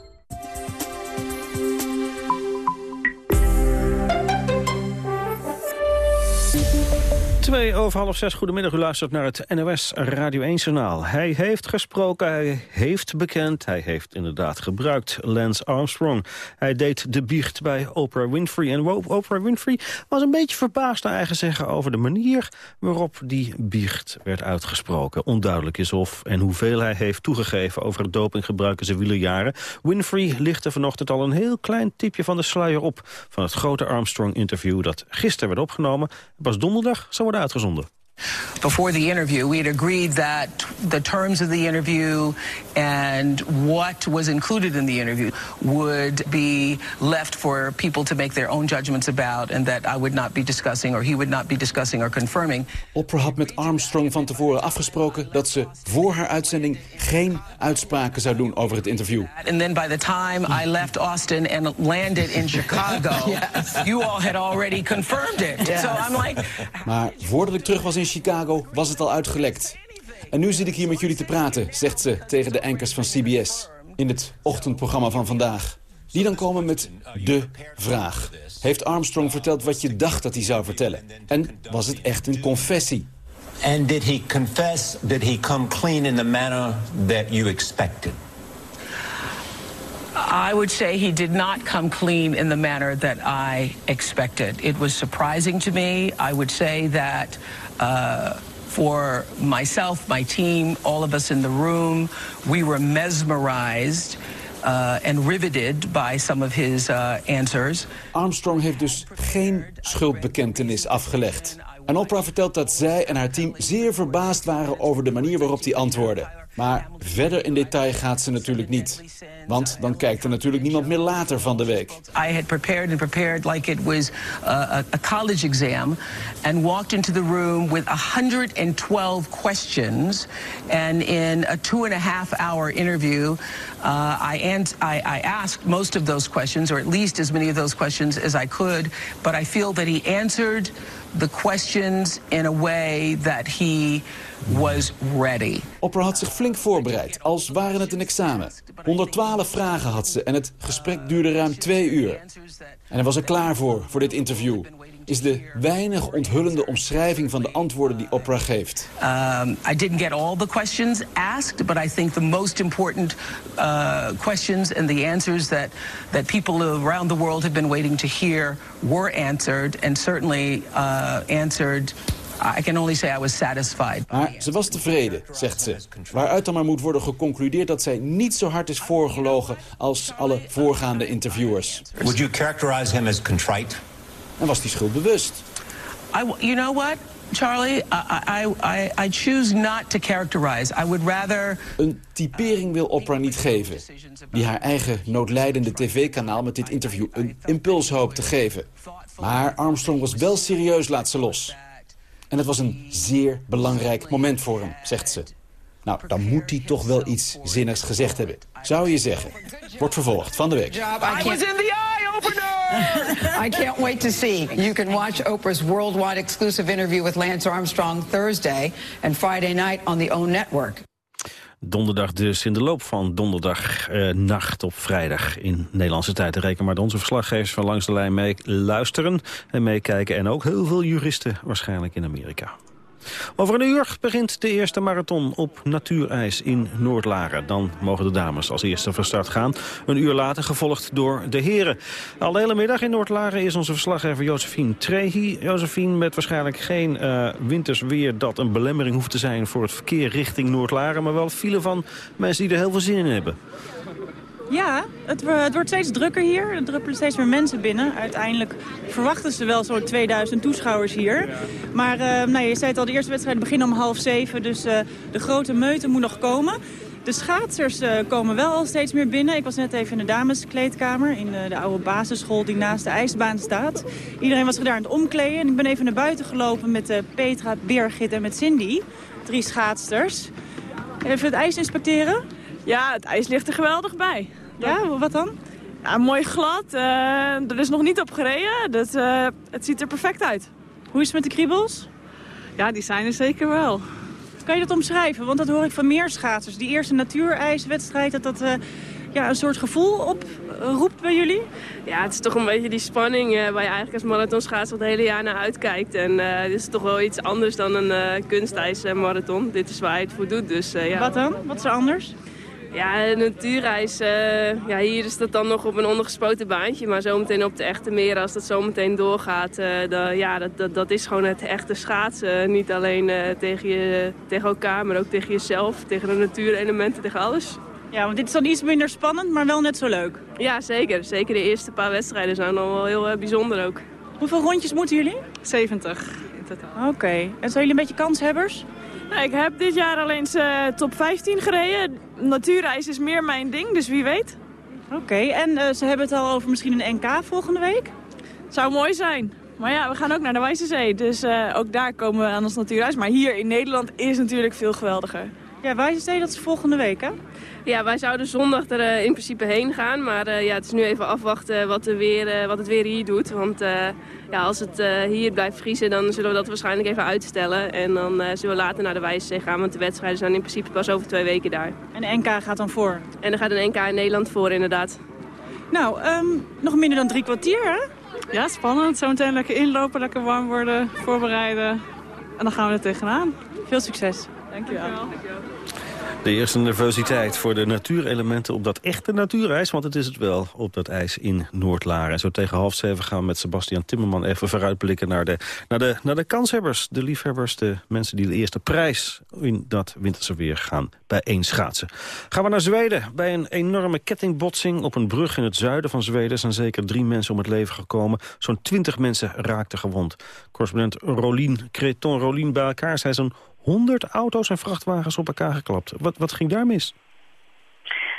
Twee over half zes. Goedemiddag, u luistert naar het NOS Radio 1-journaal. Hij heeft gesproken, hij heeft bekend, hij heeft inderdaad gebruikt Lance Armstrong. Hij deed de biecht bij Oprah Winfrey. En Oprah Winfrey was een beetje verbaasd naar eigen zeggen... over de manier waarop die biecht werd uitgesproken. Onduidelijk is of en hoeveel hij heeft toegegeven... over het dopinggebruik in zijn wielerjaren. Winfrey lichtte vanochtend al een heel klein tipje van de sluier op... van het grote Armstrong-interview dat gisteren werd opgenomen. Pas donderdag zou worden uitgezonden. Before the interview, we had agreed that the terms of the interview and what was included in the interview would be left for people to make their own judgments about, and that I would not be discussing, or he would not be discussing or confirming. Oprah had met Armstrong van tevoren afgesproken dat ze voor haar uitzending geen uitspraken zou doen over het interview. And then by the time I left Austin and landed in Chicago, yes. you all had already confirmed it. Yes. So I'm like. Maar voordat ik terug was in Chicago was het al uitgelekt. En nu zit ik hier met jullie te praten, zegt ze tegen de ankers van CBS. In het ochtendprogramma van vandaag. Die dan komen met de vraag. Heeft Armstrong verteld wat je dacht dat hij zou vertellen? En was het echt een confessie? And did he confess, did he come clean in the manner that you expected? I would say he did not come clean in the manner that I expected. It was surprising to me. I would say that uh, for myself, my team, all of us in the room, we were mesmerized uh, and riveted by some of his uh, answers. Armstrong heeft dus geen schuldbekentenis afgelegd. En Oprah vertelt dat zij en haar team zeer verbaasd waren over de manier waarop hij antwoordde. Maar verder in detail gaat ze natuurlijk niet. Want dan kijkt er natuurlijk niemand meer later van de week. I had prepared and prepared like it was a, a college exam and walked into the room with 112 questions. And in a two and a half hour interview, uh, I, and I, I asked most of those questions, or at least as many of those questions as I could. But I feel that he answered the questions in a way that he was ready. Oprah had zich flink voorbereid, als waren het een examen. 112 vragen had ze en het gesprek duurde ruim twee uur. En hij was er klaar voor, voor dit interview. Is de weinig onthullende omschrijving van de antwoorden die Oprah geeft. Um, I didn't get all the questions asked, but I think the most important uh, questions and the answers that, that people around the world have been waiting to hear were answered, and certainly uh, answered I can only say I was satisfied. Maar ze was tevreden, zegt ze. Waaruit dan maar moet worden geconcludeerd dat zij niet zo hard is voorgelogen als alle voorgaande interviewers. Would you characterize him as contrite? En was hij schuldbewust? I, you know what? Charlie, I, I, I, I choose not to characterize. I would rather... Een typering wil Oprah niet geven. Die haar eigen noodlijdende tv-kanaal met dit interview een impuls hoopt te geven. Maar Armstrong was wel serieus, laat ze los. En het was een zeer belangrijk moment voor hem, zegt ze. Nou, dan moet hij toch wel iets zinnigs gezegd hebben. Zou je zeggen. Wordt vervolgd van de week. I was in the opener! I can't wait to see. You can watch Oprah's worldwide exclusive interview with Lance Armstrong Thursday and Friday night on the OWN network. Donderdag dus in de loop van donderdag eh, nacht op vrijdag in Nederlandse tijd. Reken maar onze verslaggevers van Langs de Lijn mee luisteren en meekijken. En ook heel veel juristen waarschijnlijk in Amerika. Over een uur begint de eerste marathon op natuurijs in Noordlaren. Dan mogen de dames als eerste van start gaan. Een uur later gevolgd door de heren. Al de hele middag in Noordlaren is onze verslaggever Josephine Trehi. Josephine met waarschijnlijk geen uh, wintersweer dat een belemmering hoeft te zijn... voor het verkeer richting Noordlaren... maar wel file van mensen die er heel veel zin in hebben. Ja, het, het, wordt steeds drukker hier. Er druppelen steeds meer mensen binnen. Uiteindelijk verwachten ze wel zo'n 2000 toeschouwers hier. Maar uh, nou, je zei het al, de eerste wedstrijd beginnen om half zeven. Dus uh, de grote meute moet nog komen. De schaatsers uh, komen wel al steeds meer binnen. Ik was net even in de dameskleedkamer in de, de oude basisschool die naast de ijsbaan staat. Iedereen was daar aan het omkleden. En ik ben even naar buiten gelopen met Petra, Birgit en met Cindy. Drie schaatsters. Even het ijs inspecteren. Ja, het ijs ligt er geweldig bij. Ja, wat dan? Ja, mooi glad. Uh, er is nog niet op gereden. Dus, uh, het ziet er perfect uit. Hoe is het met de kriebels? Ja, die zijn er zeker wel. Kan je dat omschrijven? Want dat hoor ik van meer schaatsers. Die eerste natuurijswedstrijd, dat dat uh, ja, een soort gevoel oproept bij jullie? Ja, het is toch een beetje die spanning waar je eigenlijk als marathonschaatser het hele jaar naar uitkijkt. En dit is toch wel iets anders dan een kunstijsmarathon. Dit is waar je het voor doet. Dus, ja. Wat dan? Wat is er anders? Ja, een natuurreis. Uh, ja, hier is dat dan nog op een ondergespoten baantje. Maar zometeen op de echte meren, als dat zometeen doorgaat... Uh, de, ja, dat, dat, dat is gewoon het echte schaatsen. Niet alleen uh, tegen, je, tegen elkaar, maar ook tegen jezelf. Tegen de natuurelementen, tegen alles. Ja, want dit is dan iets minder spannend, maar wel net zo leuk. Ja, zeker. Zeker de eerste paar wedstrijden zijn dan wel heel bijzonder ook. Hoeveel rondjes moeten jullie? 70 in totaal. Oké. Okay. En zijn jullie een beetje kanshebbers? Ik heb dit jaar alleen uh, top 15 gereden. Natuurreis is meer mijn ding, dus wie weet. Oké, en uh, ze hebben het al over misschien een NK volgende week? Zou mooi zijn. Maar ja, we gaan ook naar de Wijze Zee, dus uh, ook daar komen we aan als natuurreis. Maar hier in Nederland is natuurlijk veel geweldiger. Ja, Wijze Zee, dat is volgende week, hè? Ja, wij zouden zondag er uh, in principe heen gaan. Maar uh, ja, het is nu even afwachten wat, er weer, uh, wat het weer hier doet. Want ja, als het hier blijft vriezen, dan zullen we dat waarschijnlijk even uitstellen. En dan zullen we later naar de Wijzee gaan. Want de wedstrijden zijn in principe pas over twee weken daar. En de NK gaat dan voor? En er gaat een NK in Nederland voor, inderdaad. Nou, um, nog minder dan drie kwartier, hè? Ja, spannend. Zometeen lekker inlopen, lekker warm worden, voorbereiden. En dan gaan we er tegenaan. Veel succes. Dankjewel. Dankjewel. De eerste nervositeit voor de natuurelementen op dat echte natuurijs... want het is het wel, op dat ijs in Noordlaren. En zo tegen half zeven gaan we met Sebastian Timmerman even vooruitblikken... naar de, naar de, naar de kanshebbers, de liefhebbers, de mensen die de eerste prijs... in dat winterse weer gaan bijeenschaatsen. Gaan we naar Zweden. Bij een enorme kettingbotsing op een brug in het zuiden van Zweden... zijn zeker drie mensen om het leven gekomen. Zo'n twintig mensen raakten gewond. Correspondent Rolien, Creton Rolien bij elkaar zijn zo'n 100 auto's en vrachtwagens op elkaar geklapt. Wat, wat ging daar mis?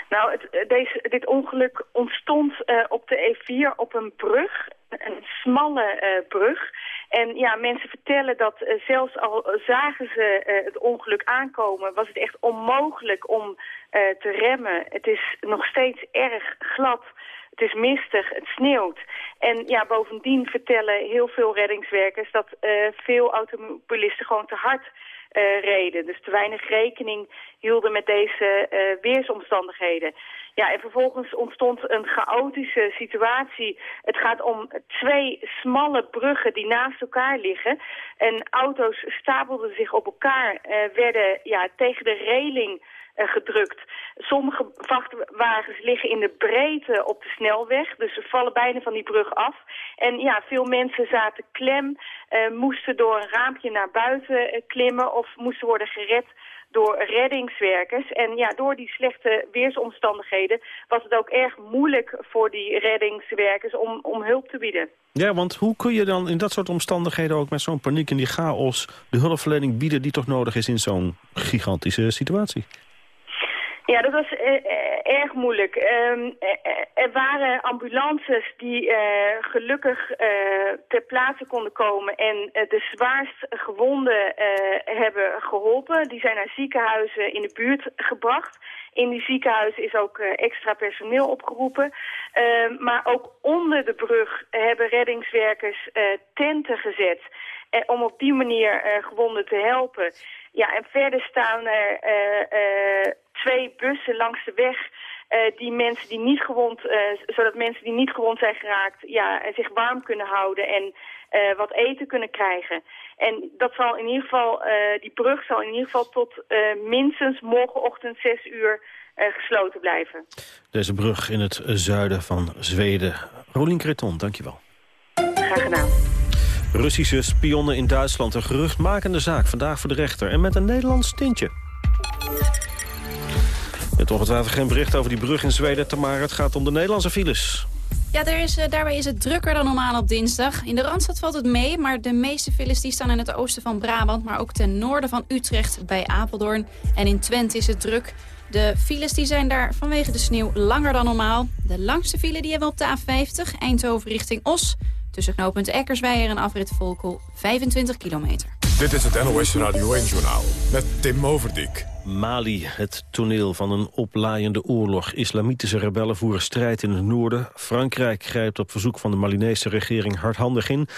Nou, het, deze, dit ongeluk ontstond op de E4 op een brug, een smalle brug. En ja, mensen vertellen dat zelfs al zagen ze het ongeluk aankomen, was het echt onmogelijk om te remmen. Het is nog steeds erg glad. Het is mistig, het sneeuwt. En ja, bovendien vertellen heel veel reddingswerkers dat veel automobilisten gewoon te hard reden. Dus te weinig rekening hielden met deze uh, weersomstandigheden. Ja, en vervolgens ontstond een chaotische situatie. Het gaat om twee smalle bruggen die naast elkaar liggen. En auto's stapelden zich op elkaar, uh, werden ja, tegen de reling gedrukt. Sommige vrachtwagens liggen in de breedte op de snelweg, dus ze vallen bijna van die brug af. En ja, veel mensen zaten klem, uh, moesten door een raampje naar buiten uh, klimmen of moesten worden gered door reddingswerkers. En ja, door die slechte weersomstandigheden was het ook erg moeilijk voor die reddingswerkers om, om hulp te bieden. Ja, want hoe kun je dan in dat soort omstandigheden ook met zo'n paniek en die chaos de hulpverlening bieden die toch nodig is in zo'n gigantische situatie? Ja, dat was uh, erg moeilijk. Um, er waren ambulances die gelukkig ter plaatse konden komen en de zwaarst gewonden hebben geholpen. Die zijn naar ziekenhuizen in de buurt gebracht. In die ziekenhuizen is ook extra personeel opgeroepen. Ehm, maar ook onder de brug hebben reddingswerkers tenten gezet om op die manier gewonden te helpen. Ja, en verder staan er twee bussen langs de weg... Uh, die mensen die niet gewond, uh, zodat mensen die niet gewond zijn geraakt, ja, zich warm kunnen houden en uh, wat eten kunnen krijgen. En dat zal in ieder geval, die brug zal in ieder geval tot minstens morgenochtend 6 uur gesloten blijven. Deze brug in het zuiden van Zweden. Rolien Creton, dankjewel. Graag gedaan. Russische spionnen in Duitsland, een geruchtmakende zaak. Vandaag voor de rechter en met een Nederlands tintje. Het ongetwijfeld geen bericht over die brug in Zweden, maar Het gaat om de Nederlandse files. Ja, er is, uh, daarbij is het drukker dan normaal op dinsdag. In de Randstad valt het mee, maar de meeste files die staan in het oosten van Brabant... maar ook ten noorden van Utrecht bij Apeldoorn. En in Twente is het druk. De files die zijn daar vanwege de sneeuw langer dan normaal. De langste file die hebben we op de A50, Eindhoven richting Os... tussen knooppunt Eckersweijer en afrit Volkel, 25 kilometer. Dit is het NOS Radio 1-journaal met Tim Overdijk. Mali, het toneel van een oplaaiende oorlog. Islamitische rebellen voeren strijd in het noorden. Frankrijk grijpt op verzoek van de Malinese regering hardhandig in.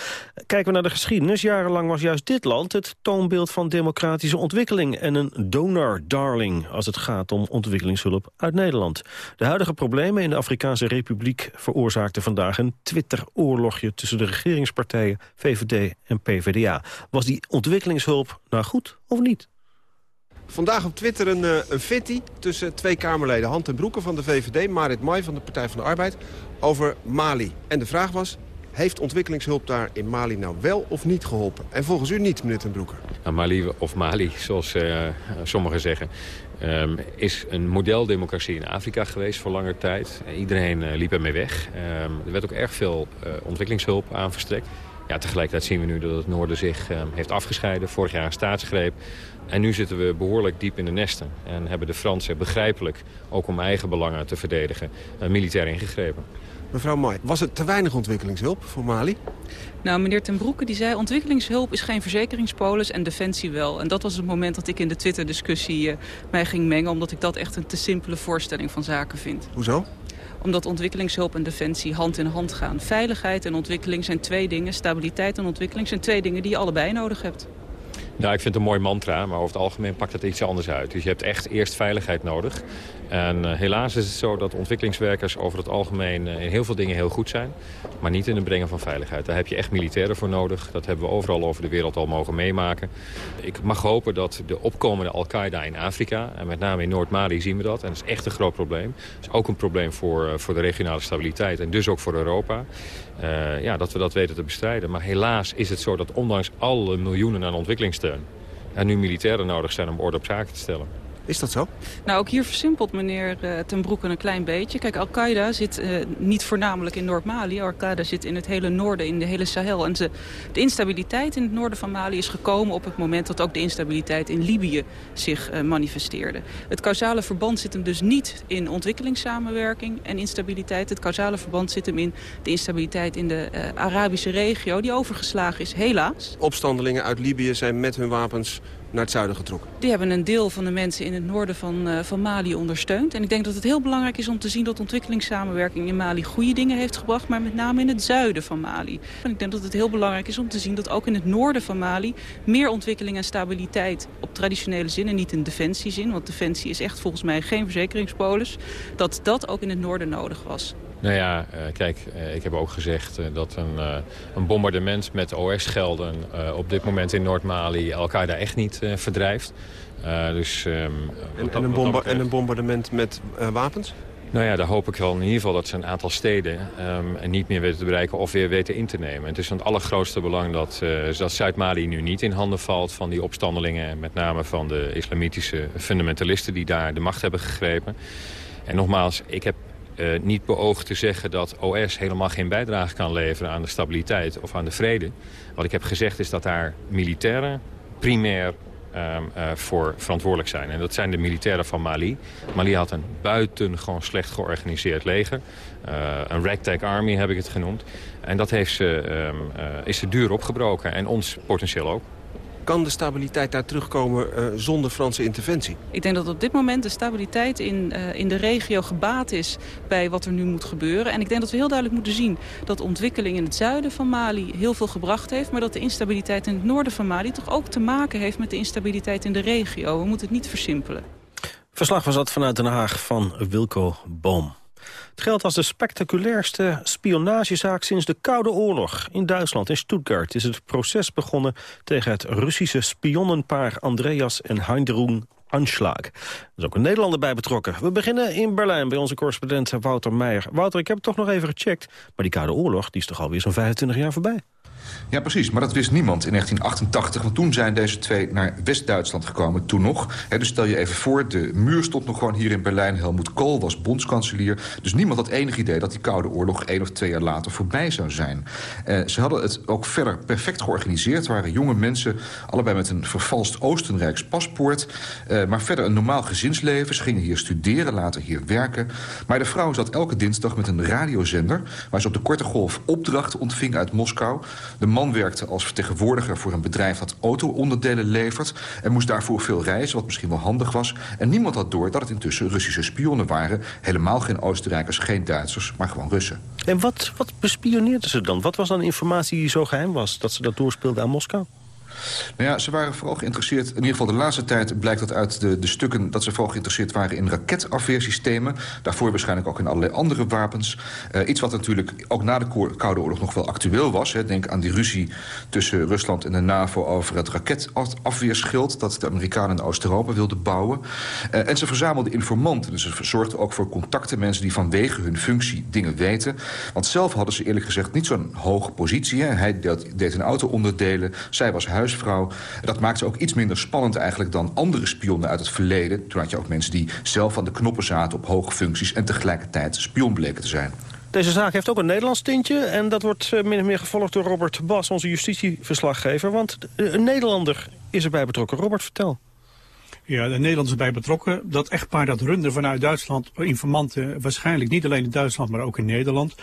Kijken we naar de geschiedenis. Jarenlang was juist dit land het toonbeeld van democratische ontwikkeling... en een donor-darling als het gaat om ontwikkelingshulp uit Nederland. De huidige problemen in de Afrikaanse Republiek veroorzaakten vandaag... een Twitter-oorlogje tussen de regeringspartijen VVD en PvdA. Was die ontwikkelingshulp nou goed of niet? Vandaag op Twitter een, eh, een fitty tussen twee Kamerleden. Hand en Broeken van de VVD, Marit Mai van de Partij van de Arbeid... over Mali. En de vraag was, heeft ontwikkelingshulp daar in Mali nou wel of niet geholpen? En volgens u niet, meneer ten Broeke. Nou, Mali, of Mali, zoals uh, sommigen zeggen... Um, is een modeldemocratie in Afrika geweest voor lange tijd. Iedereen uh, liep ermee weg. Um, er werd ook erg veel ontwikkelingshulp aan verstrekt. Ja, tegelijkertijd zien we nu dat het noorden zich um, heeft afgescheiden. Vorig jaar een staatsgreep. En nu zitten we behoorlijk diep in de nesten. En hebben de Fransen begrijpelijk, ook om eigen belangen te verdedigen, uh, militair ingegrepen. Mevrouw Mooi, was het te weinig ontwikkelingshulp voor Mali? Nou, meneer Ten Broeke die zei ontwikkelingshulp is geen verzekeringspolis en defensie wel. En dat was het moment dat ik in de Twitter-discussie uh, mij ging mengen... omdat ik dat echt een te simpele voorstelling van zaken vind. Hoezo? Omdat ontwikkelingshulp en defensie hand in hand gaan. Veiligheid en ontwikkeling zijn twee dingen. Stabiliteit en ontwikkeling zijn twee dingen die je allebei nodig hebt. Nou, ik vind het een mooi mantra, maar over het algemeen pakt het iets anders uit. Dus je hebt echt eerst veiligheid nodig. En uh, helaas is het zo dat ontwikkelingswerkers over het algemeen uh, in heel veel dingen heel goed zijn. Maar niet in het brengen van veiligheid. Daar heb je echt militairen voor nodig. Dat hebben we overal over de wereld al mogen meemaken. Ik mag hopen dat de opkomende Al-Qaeda in Afrika, en met name in Noord-Mali zien we dat. En dat is echt een groot probleem. Dat is ook een probleem voor, uh, voor de regionale stabiliteit en dus ook voor Europa. ja, dat we dat weten te bestrijden. Maar helaas is het zo dat ondanks alle miljoenen aan er nu militairen nodig zijn om orde op zaken te stellen. Is dat zo? Nou, ook hier versimpelt meneer uh, Ten Broeke een klein beetje. Kijk, Al-Qaeda zit uh, niet voornamelijk in Noord-Mali. Al-Qaeda zit in het hele noorden, in de hele Sahel. En ze, de instabiliteit in het noorden van Mali is gekomen op het moment dat ook de instabiliteit in Libië zich uh, manifesteerde. Het causale verband zit hem dus niet in ontwikkelingssamenwerking en instabiliteit. Het causale verband zit hem in de instabiliteit in de Arabische regio, die overgeslagen is, helaas. Opstandelingen uit Libië zijn met hun wapens naar het zuiden getrokken. Die hebben een deel van de mensen in het noorden van, uh, van Mali ondersteund. En ik denk dat het heel belangrijk is om te zien dat ontwikkelingssamenwerking in Mali goede dingen heeft gebracht, maar met name in het zuiden van Mali. En ik denk dat het heel belangrijk is om te zien dat ook in het noorden van Mali meer ontwikkeling en stabiliteit op traditionele zin en niet in defensiezin, want defensie is echt volgens mij geen verzekeringspolis, dat dat ook in het noorden nodig was. Nou ja, uh, kijk, uh, ik heb ook gezegd uh, dat een, een, bombardement met OS-gelden op dit moment in Noord-Mali Al-Qaeda echt niet verdrijft. dus, um, en, en, een en, een bombardement met wapens? Nou ja, daar hoop ik wel in ieder geval dat ze een aantal steden um, niet meer weten te bereiken of weer weten in te nemen. Het is van het allergrootste belang dat, dat Zuid-Mali nu niet in handen valt van die opstandelingen. En met name van de islamitische fundamentalisten die daar de macht hebben gegrepen. En nogmaals, ik heb uh, niet beoogd te zeggen dat OS helemaal geen bijdrage kan leveren aan de stabiliteit of aan de vrede. Wat ik heb gezegd is dat daar militairen primair uh, uh, voor verantwoordelijk zijn. En dat zijn de militairen van Mali. Mali had een buitengewoon slecht georganiseerd leger. Uh, een ragtag army heb ik het genoemd. En dat heeft ze, um, is ze duur opgebroken. En ons potentieel ook. Kan de stabiliteit daar terugkomen uh, zonder Franse interventie? Ik denk dat op dit moment de stabiliteit in, uh, in de regio gebaat is bij wat er nu moet gebeuren. En ik denk dat we heel duidelijk moeten zien dat de ontwikkeling in het zuiden van Mali heel veel gebracht heeft. Maar dat de instabiliteit in het noorden van Mali toch ook te maken heeft met de instabiliteit in de regio. We moeten het niet versimpelen. Verslag was dat vanuit Den Haag van Wilco Boom. Het geldt als de spectaculairste spionagezaak sinds de Koude Oorlog. In Duitsland, in Stuttgart, is het proces begonnen tegen het Russische spionnenpaar Andreas en Heinrun Anschlag. Er is ook een Nederlander bij betrokken. We beginnen in Berlijn bij onze correspondent Wouter Meijer. Wouter, ik heb het toch nog even gecheckt, maar die Koude Oorlog die is toch alweer zo'n 25 jaar voorbij? Ja, precies. Maar dat wist niemand in 1988. Want toen zijn deze twee naar West-Duitsland gekomen. Toen nog. dus stel je even voor, de muur stond nog gewoon hier in Berlijn. Helmoet Kool was bondskanselier. Dus niemand had enig idee dat die Koude Oorlog... één of twee jaar later voorbij zou zijn. Uh, ze hadden het ook verder perfect georganiseerd. Waren jonge mensen, allebei met een vervalst Oostenrijks paspoort. Uh, maar verder een normaal gezinsleven. Ze gingen hier studeren, later hier werken. Maar de vrouw zat elke dinsdag met een radiozender... waar ze op de korte golf opdrachten ontving uit Moskou... De man werkte als vertegenwoordiger voor een bedrijf dat auto-onderdelen levert... en moest daarvoor veel reizen, wat misschien wel handig was. En niemand had door dat het intussen Russische spionnen waren. Helemaal geen Oostenrijkers, geen Duitsers, maar gewoon Russen. En wat, wat bespioneerden ze dan? Wat was dan informatie die zo geheim was dat ze dat doorspeelden aan Moskou? Nou ja, ze waren vooral geïnteresseerd... in ieder geval de laatste tijd blijkt dat uit de, de stukken... dat ze vooral geïnteresseerd waren in raketafweersystemen. Daarvoor waarschijnlijk ook in allerlei andere wapens. Uh, iets wat natuurlijk ook na de Koude Oorlog nog wel actueel was. Hè. Denk aan die ruzie tussen Rusland en de NAVO... over het raketafweerschild dat de Amerikanen in Oost-Europa wilden bouwen. Uh, en ze verzamelden informanten. Dus ze zorgden ook voor contacten. Mensen die vanwege hun functie dingen weten. Want zelf hadden ze eerlijk gezegd niet zo'n hoge positie. Hij deed, deed een auto-onderdelen. Zij was huis huisvrouw. Dat maakte ook iets minder spannend eigenlijk dan andere spionnen uit het verleden. Toen had je ook mensen die zelf aan de knoppen zaten op hoge functies... en tegelijkertijd spion bleken te zijn. Deze zaak heeft ook een Nederlands tintje. En dat wordt eh, min of meer gevolgd door Robert Bas, onze justitieverslaggever. Want een Nederlander is erbij betrokken. Robert, vertel. Ja, de Nederlanders erbij betrokken. Dat echtpaar dat runde vanuit Duitsland informanten, waarschijnlijk niet alleen in Duitsland, maar ook in Nederland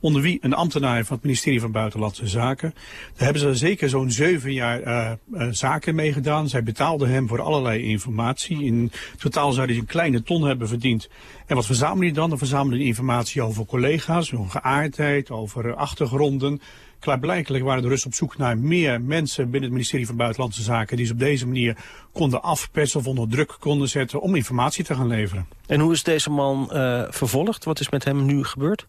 onder wie een ambtenaar van het ministerie van Buitenlandse Zaken. Daar hebben ze zeker zo'n zeven jaar uh, uh, zaken mee gedaan. Zij betaalden hem voor allerlei informatie. In totaal zou hij een kleine ton hebben verdiend. En wat verzamelen die dan? Dan verzamelen die informatie over collega's, hun geaardheid, over achtergronden. Klaarblijkelijk waren de Russen op zoek naar meer mensen binnen het ministerie van Buitenlandse Zaken die ze op deze manier konden afpersen of onder druk konden zetten om informatie te gaan leveren. En hoe is deze man uh, vervolgd? Wat is met hem nu gebeurd?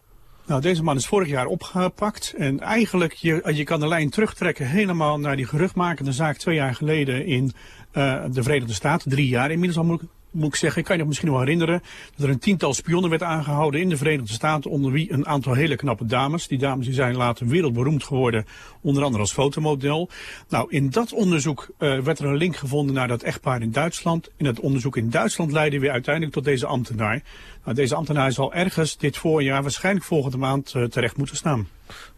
Nou, deze man is vorig jaar opgepakt. En eigenlijk, je, je kan de lijn terugtrekken helemaal naar die geruchtmakende zaak twee jaar geleden in uh, de Verenigde Staten. Drie jaar inmiddels al moet, moet ik zeggen, ik kan je nog misschien wel herinneren... dat er een tiental spionnen werd aangehouden in de Verenigde Staten... onder wie een aantal hele knappe dames. Die dames die zijn later wereldberoemd geworden, onder andere als fotomodel. Nou, in dat onderzoek uh, werd er een link gevonden naar dat echtpaar in Duitsland. In het onderzoek in Duitsland leidde weer uiteindelijk tot deze ambtenaar. Nou, deze ambtenaar zal ergens dit voorjaar, waarschijnlijk volgende maand, uh, terecht moeten staan.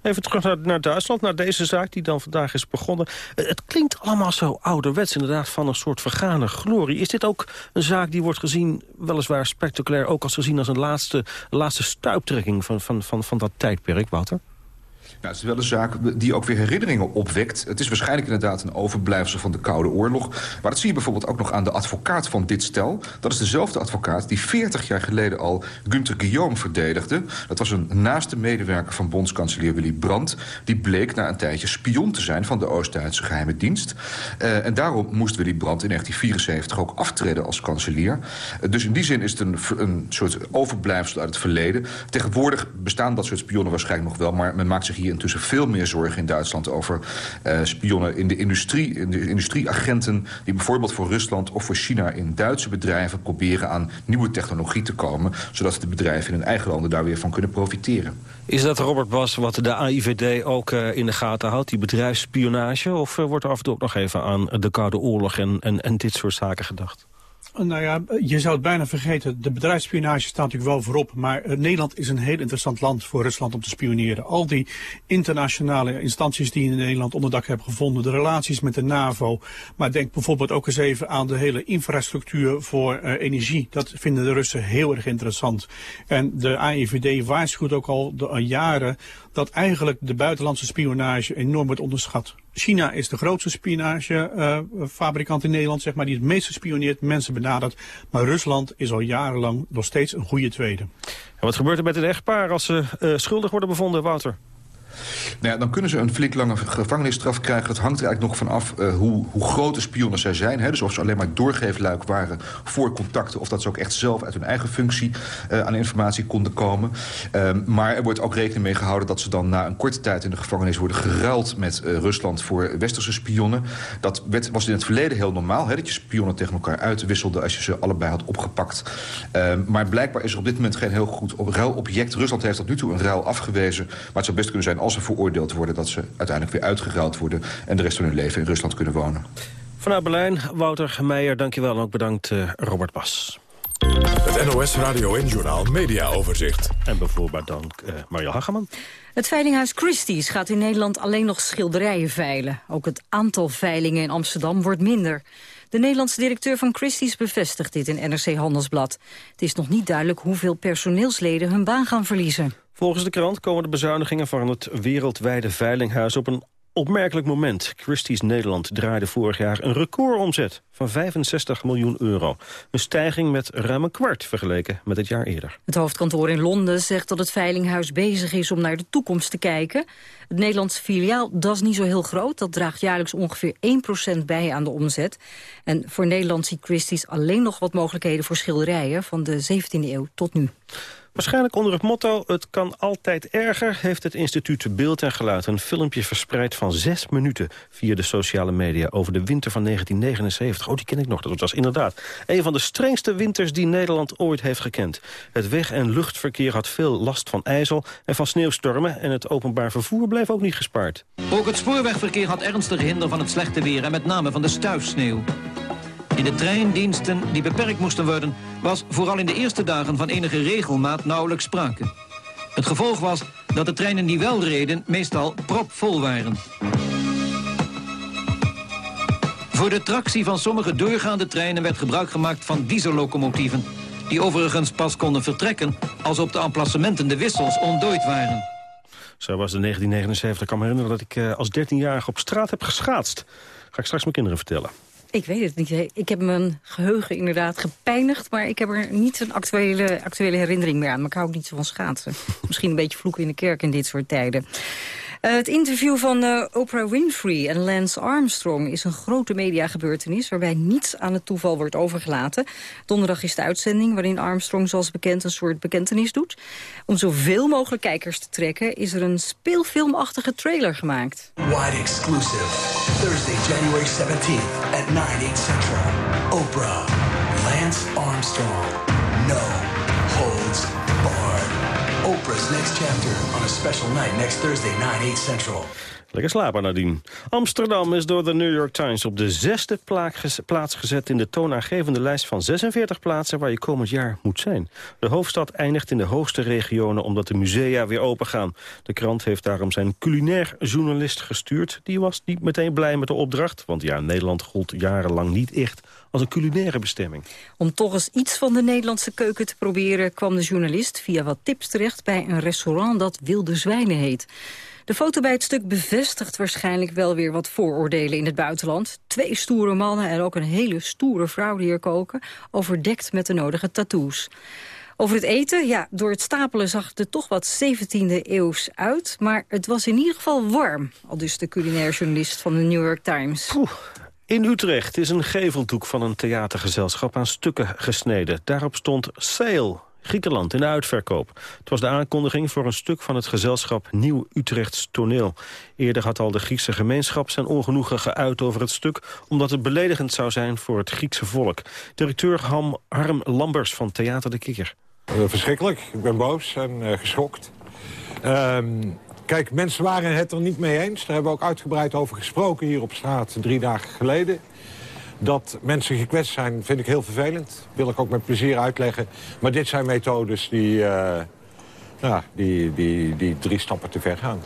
Even terug naar, Duitsland, naar deze zaak die dan vandaag is begonnen. Eh, het klinkt allemaal zo ouderwets, inderdaad, van een soort vergane glorie. Is dit ook een zaak die wordt gezien, weliswaar spectaculair... ook als gezien als een laatste, laatste stuiptrekking van, van, van, van dat tijdperk, Wouter? Ja, het is wel een zaak die ook weer herinneringen opwekt. Het is waarschijnlijk inderdaad een overblijfsel van de Koude Oorlog. Maar dat zie je bijvoorbeeld ook nog aan de advocaat van dit stel. Dat is dezelfde advocaat die 40 jaar geleden al Günther Guillaume verdedigde. Dat was een naaste medewerker van bondskanselier Willy Brandt. Die bleek na een tijdje spion te zijn van de Oost-Duitse geheime dienst. Uh, en daarom moest Willy Brandt in 1974 ook aftreden als kanselier. Uh, dus in die zin is het een, een soort overblijfsel uit het verleden. Tegenwoordig bestaan dat soort spionnen waarschijnlijk nog wel... maar men maakt zich hier intussen veel meer zorgen in Duitsland... over uh, spionnen in de industrie, in de industrieagenten... die bijvoorbeeld voor Rusland of voor China in Duitse bedrijven... proberen aan nieuwe technologie te komen... zodat de bedrijven in hun eigen landen daar weer van kunnen profiteren. Is dat, Robert Bas, wat de AIVD ook uh, in de gaten houdt, die bedrijfsspionage? Of uh, wordt er af en toe ook nog even aan de Koude Oorlog en, en dit soort zaken gedacht? Nou ja, je zou het bijna vergeten. De bedrijfsspionage staat natuurlijk wel voorop. Maar uh, Nederland is een heel interessant land voor Rusland om te spioneren. Al die internationale instanties die in Nederland onderdak hebben gevonden. De relaties met de NAVO. Maar denk bijvoorbeeld ook eens even aan de hele infrastructuur voor uh, energie. Dat vinden de Russen heel erg interessant. En de AIVD waarschuwt ook al de, uh, jaren dat eigenlijk de buitenlandse spionage enorm wordt onderschat. China is de grootste spionagefabrikant in Nederland, zeg maar, die het meeste spioneert, mensen benadert. Maar Rusland is al jarenlang nog steeds een goede tweede. En wat gebeurt er met het echtpaar als ze uh, schuldig worden bevonden, Wouter? Nou ja, dan kunnen ze een flink lange gevangenisstraf krijgen. Dat hangt er eigenlijk nog vanaf uh, hoe, hoe groot de spionnen zij zijn. Hè? Dus of ze alleen maar doorgeefluik waren voor contacten... of dat ze ook echt zelf uit hun eigen functie uh, aan informatie konden komen. Uh, maar er wordt ook rekening mee gehouden... dat ze dan na een korte tijd in de gevangenis worden geruild... met uh, Rusland voor westerse spionnen. Dat werd, was in het verleden heel normaal... Hè? dat je spionnen tegen elkaar uitwisselde als je ze allebei had opgepakt. maar blijkbaar is er op dit moment geen heel goed ruilobject. Rusland heeft tot nu toe een ruil afgewezen. Maar het zou best kunnen zijn als ze veroordeeld worden... dat ze uiteindelijk weer uitgeruild worden... en de rest van hun leven in Rusland kunnen wonen. Vanuit Berlijn, Wouter Meijer, dankjewel. En ook bedankt uh, Robert Bas. Het NOS Radio en Journal Media Overzicht. En bijvoorbeeld dan uh, Mario Hageman. Het veilinghuis Christie's gaat in Nederland alleen nog schilderijen veilen. Ook het aantal veilingen in Amsterdam wordt minder. De Nederlandse directeur van Christie's bevestigt dit in NRC Handelsblad. Het is nog niet duidelijk hoeveel personeelsleden hun baan gaan verliezen. Volgens de krant komen de bezuinigingen van het wereldwijde veilinghuis op een opmerkelijk moment. Christie's Nederland draaide vorig jaar een recordomzet van 65 miljoen euro. Een stijging met ruim een kwart vergeleken met het jaar eerder. Het hoofdkantoor in Londen zegt dat het veilinghuis bezig is om naar de toekomst te kijken. Het Nederlandse filiaal, dat is niet zo heel groot. Dat draagt jaarlijks ongeveer 1% bij aan de omzet. En voor Nederland ziet Christie's alleen nog wat mogelijkheden voor schilderijen van de 17e eeuw tot nu. Waarschijnlijk onder het motto het kan altijd erger... heeft het instituut Beeld en Geluid een filmpje verspreid van zes minuten... via de sociale media over de winter van 1979. Oh, die ken ik nog. Dat was inderdaad een van de strengste winters die Nederland ooit heeft gekend. Het weg- en luchtverkeer had veel last van ijzel en van sneeuwstormen... en het openbaar vervoer bleef ook niet gespaard. Ook het spoorwegverkeer had ernstig hinder van het slechte weer... en met name van de stuifsneeuw. In de treindiensten die beperkt moesten worden... was vooral in de eerste dagen van enige regelmaat nauwelijks sprake. Het gevolg was dat de treinen die wel reden meestal propvol waren. Voor de tractie van sommige doorgaande treinen werd gebruik gemaakt van diesellocomotieven... die overigens pas konden vertrekken als op de emplacementen de wissels ontdooid waren. Zo was het 1979. Ik kan me herinneren dat ik uh, als 13-jarige op straat heb geschaatst. Ga ik straks mijn kinderen vertellen. Ik weet het niet. Ik heb mijn geheugen inderdaad gepijnigd... maar ik heb er niet een actuele, actuele herinnering meer aan. Maar ik hou ook niet zo van schaatsen. Misschien een beetje vloeken in de kerk in dit soort tijden. Uh, het interview van uh, Oprah Winfrey en Lance Armstrong is een grote mediagebeurtenis waarbij niets aan het toeval wordt overgelaten. Donderdag is de uitzending waarin Armstrong zoals bekend een soort bekentenis doet. Om zoveel mogelijk kijkers te trekken is er een speelfilmachtige trailer gemaakt. Wide exclusive. Thursday, January 17th at 9, 8 Central. Oprah. Lance Armstrong. No. Oprah's next chapter on a special night next Thursday, 9, 8 Central. Lekker slapen nadien. Amsterdam is door de New York Times op de zesde plaats gezet... in de toonaangevende lijst van 46 plaatsen waar je komend jaar moet zijn. De hoofdstad eindigt in de hoogste regionen omdat de musea weer open gaan. De krant heeft daarom zijn culinair journalist gestuurd. Die was niet meteen blij met de opdracht, want ja, Nederland gold jarenlang niet echt als een culinaire bestemming. Om toch eens iets van de Nederlandse keuken te proberen... kwam de journalist via wat tips terecht bij een restaurant dat Wilde Zwijnen heet. De foto bij het stuk bevestigt waarschijnlijk wel weer wat vooroordelen in het buitenland. Twee stoere mannen en ook een hele stoere vrouw die er koken, overdekt met de nodige tattoos. Over het eten, ja, door het stapelen zag het er toch wat 17e eeuws uit. Maar het was in ieder geval warm, al dus de culinair journalist van de New York Times. In Utrecht is een geveldoek van een theatergezelschap aan stukken gesneden. Daarop stond Sail, Griekenland in de uitverkoop. Het was de aankondiging voor een stuk van het gezelschap Nieuw Utrechts Toneel. Eerder had al de Griekse gemeenschap zijn ongenoegen geuit over het stuk... omdat het beledigend zou zijn voor het Griekse volk. Directeur Ham, Harm Lambers van Theater de Kikker. Uh, verschrikkelijk. Ik ben boos en uh, geschokt. Ehm, kijk, mensen waren het er niet mee eens. Daar hebben we ook uitgebreid over gesproken hier op straat drie dagen geleden. Dat mensen gekwetst zijn, vind ik heel vervelend. Wil ik ook met plezier uitleggen. Maar dit zijn methodes die, uh, ja, die, die, die drie stappen te ver gaan.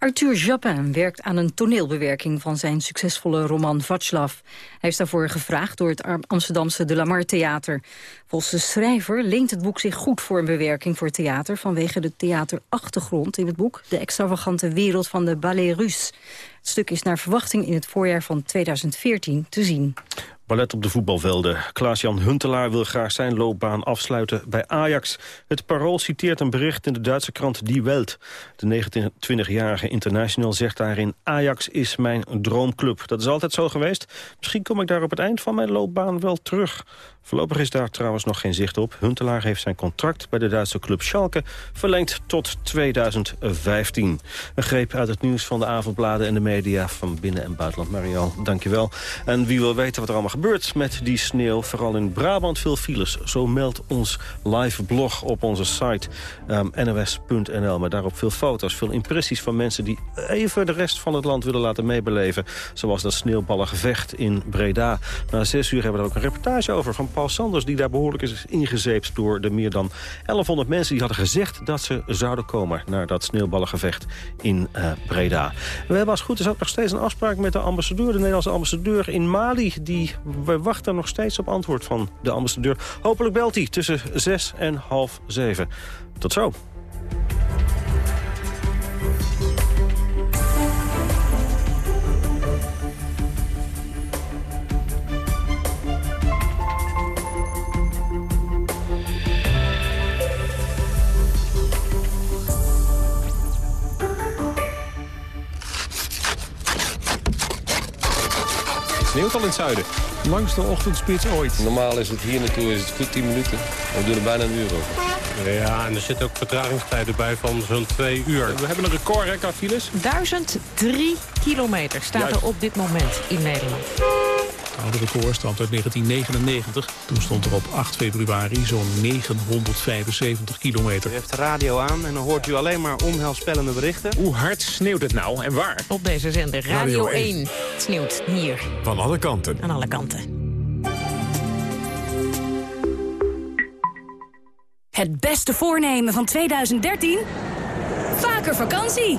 Arthur Japin werkt aan een toneelbewerking van zijn succesvolle roman Václav. Hij is daarvoor gevraagd door het Amsterdamse De Lamar Theater. Volgens de schrijver leent het boek zich goed voor een bewerking voor theater... vanwege de theaterachtergrond in het boek... de extravagante wereld van de ballet russe. Het stuk is naar verwachting in het voorjaar van 2014 te zien. Ballet op de voetbalvelden. Klaas-Jan Huntelaar wil graag zijn loopbaan afsluiten bij Ajax. Het Parool citeert een bericht in de Duitse krant Die Welt. De 29-jarige international zegt daarin... Ajax is mijn droomclub. Dat is altijd zo geweest. Misschien kom ik daar op het eind van mijn loopbaan wel terug. Voorlopig is daar trouwens nog geen zicht op. Huntelaar heeft zijn contract bij de Duitse club Schalke verlengd tot 2015. Een greep uit het nieuws van de avondbladen en de media van binnen- en buitenland. Marian, dankjewel. En wie wil weten wat er allemaal gebeurt met die sneeuw, vooral in Brabant veel files. Zo meldt ons live blog op onze site um, ehm, nws.nl. Maar daarop veel foto's, veel impressies van mensen die even de rest van het land willen laten meebeleven. Zoals dat sneeuwballengevecht in Breda. Na zes uur hebben we er ook een reportage over van Paul Sanders... die daar behoorlijk is ingezeept door de meer dan 1100 mensen... die hadden gezegd dat ze zouden komen naar dat sneeuwballengevecht in uh, Breda. We hebben als goed is ook nog steeds een afspraak met de ambassadeur... de Nederlandse ambassadeur in Mali. Die, we wachten nog steeds op antwoord van de ambassadeur. Hopelijk belt hij tussen 6 en half 7. Tot zo. Sneeuwt al in het zuiden. Langste ochtendspits ooit. Normaal is het hier naartoe is het goed 10 minuten. We doen er bijna een uur over. Ja, en er zitten ook vertragingstijden bij van zo'n twee uur. We hebben een record, hè, qua files? 1003 kilometer staat er op dit moment in Nederland oude record stamt uit 1999. Toen stond er op 8 februari zo'n 975 kilometer. U heeft de radio aan en dan hoort u alleen maar onheilspellende berichten. Hoe hard sneeuwt het nou en waar? Op deze zender Radio, 1. Het sneeuwt hier. Van alle kanten. Aan alle kanten. Het beste voornemen van 2013? Vaker vakantie!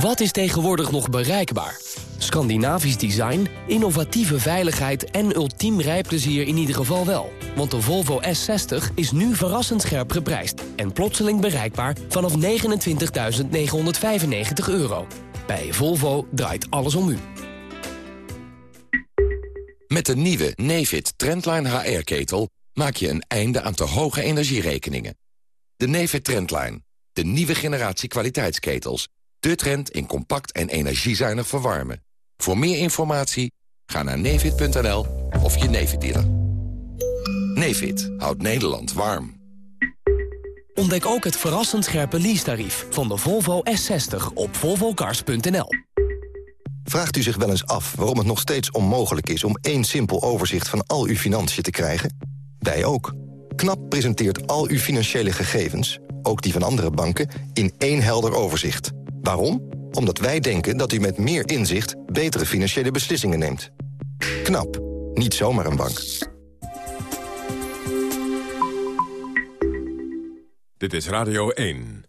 Wat is tegenwoordig nog bereikbaar? Scandinavisch design, innovatieve veiligheid en ultiem rijplezier in ieder geval wel. Want de Volvo S60 is nu verrassend scherp geprijsd... en plotseling bereikbaar vanaf 29.995 euro. Bij Volvo draait alles om u. Met de nieuwe Nefit Trendline HR-ketel maak je een einde aan te hoge energierekeningen. De Nefit Trendline, de nieuwe generatie kwaliteitsketels. De trend in compact en energiezuinig verwarmen. Voor meer informatie ga naar nefit.nl of je Nefit dealer. Nefit houdt Nederland warm. Ontdek ook het verrassend scherpe leasetarief van de Volvo S60 op volvocars.nl. Vraagt u zich wel eens af waarom het nog steeds onmogelijk is... om één simpel overzicht van al uw financiën te krijgen? Wij ook. KNAP presenteert al uw financiële gegevens, ook die van andere banken... in één helder overzicht. Waarom? Omdat wij denken dat u met meer inzicht... betere financiële beslissingen neemt. KNAP. Niet zomaar een bank. Dit is Radio 1.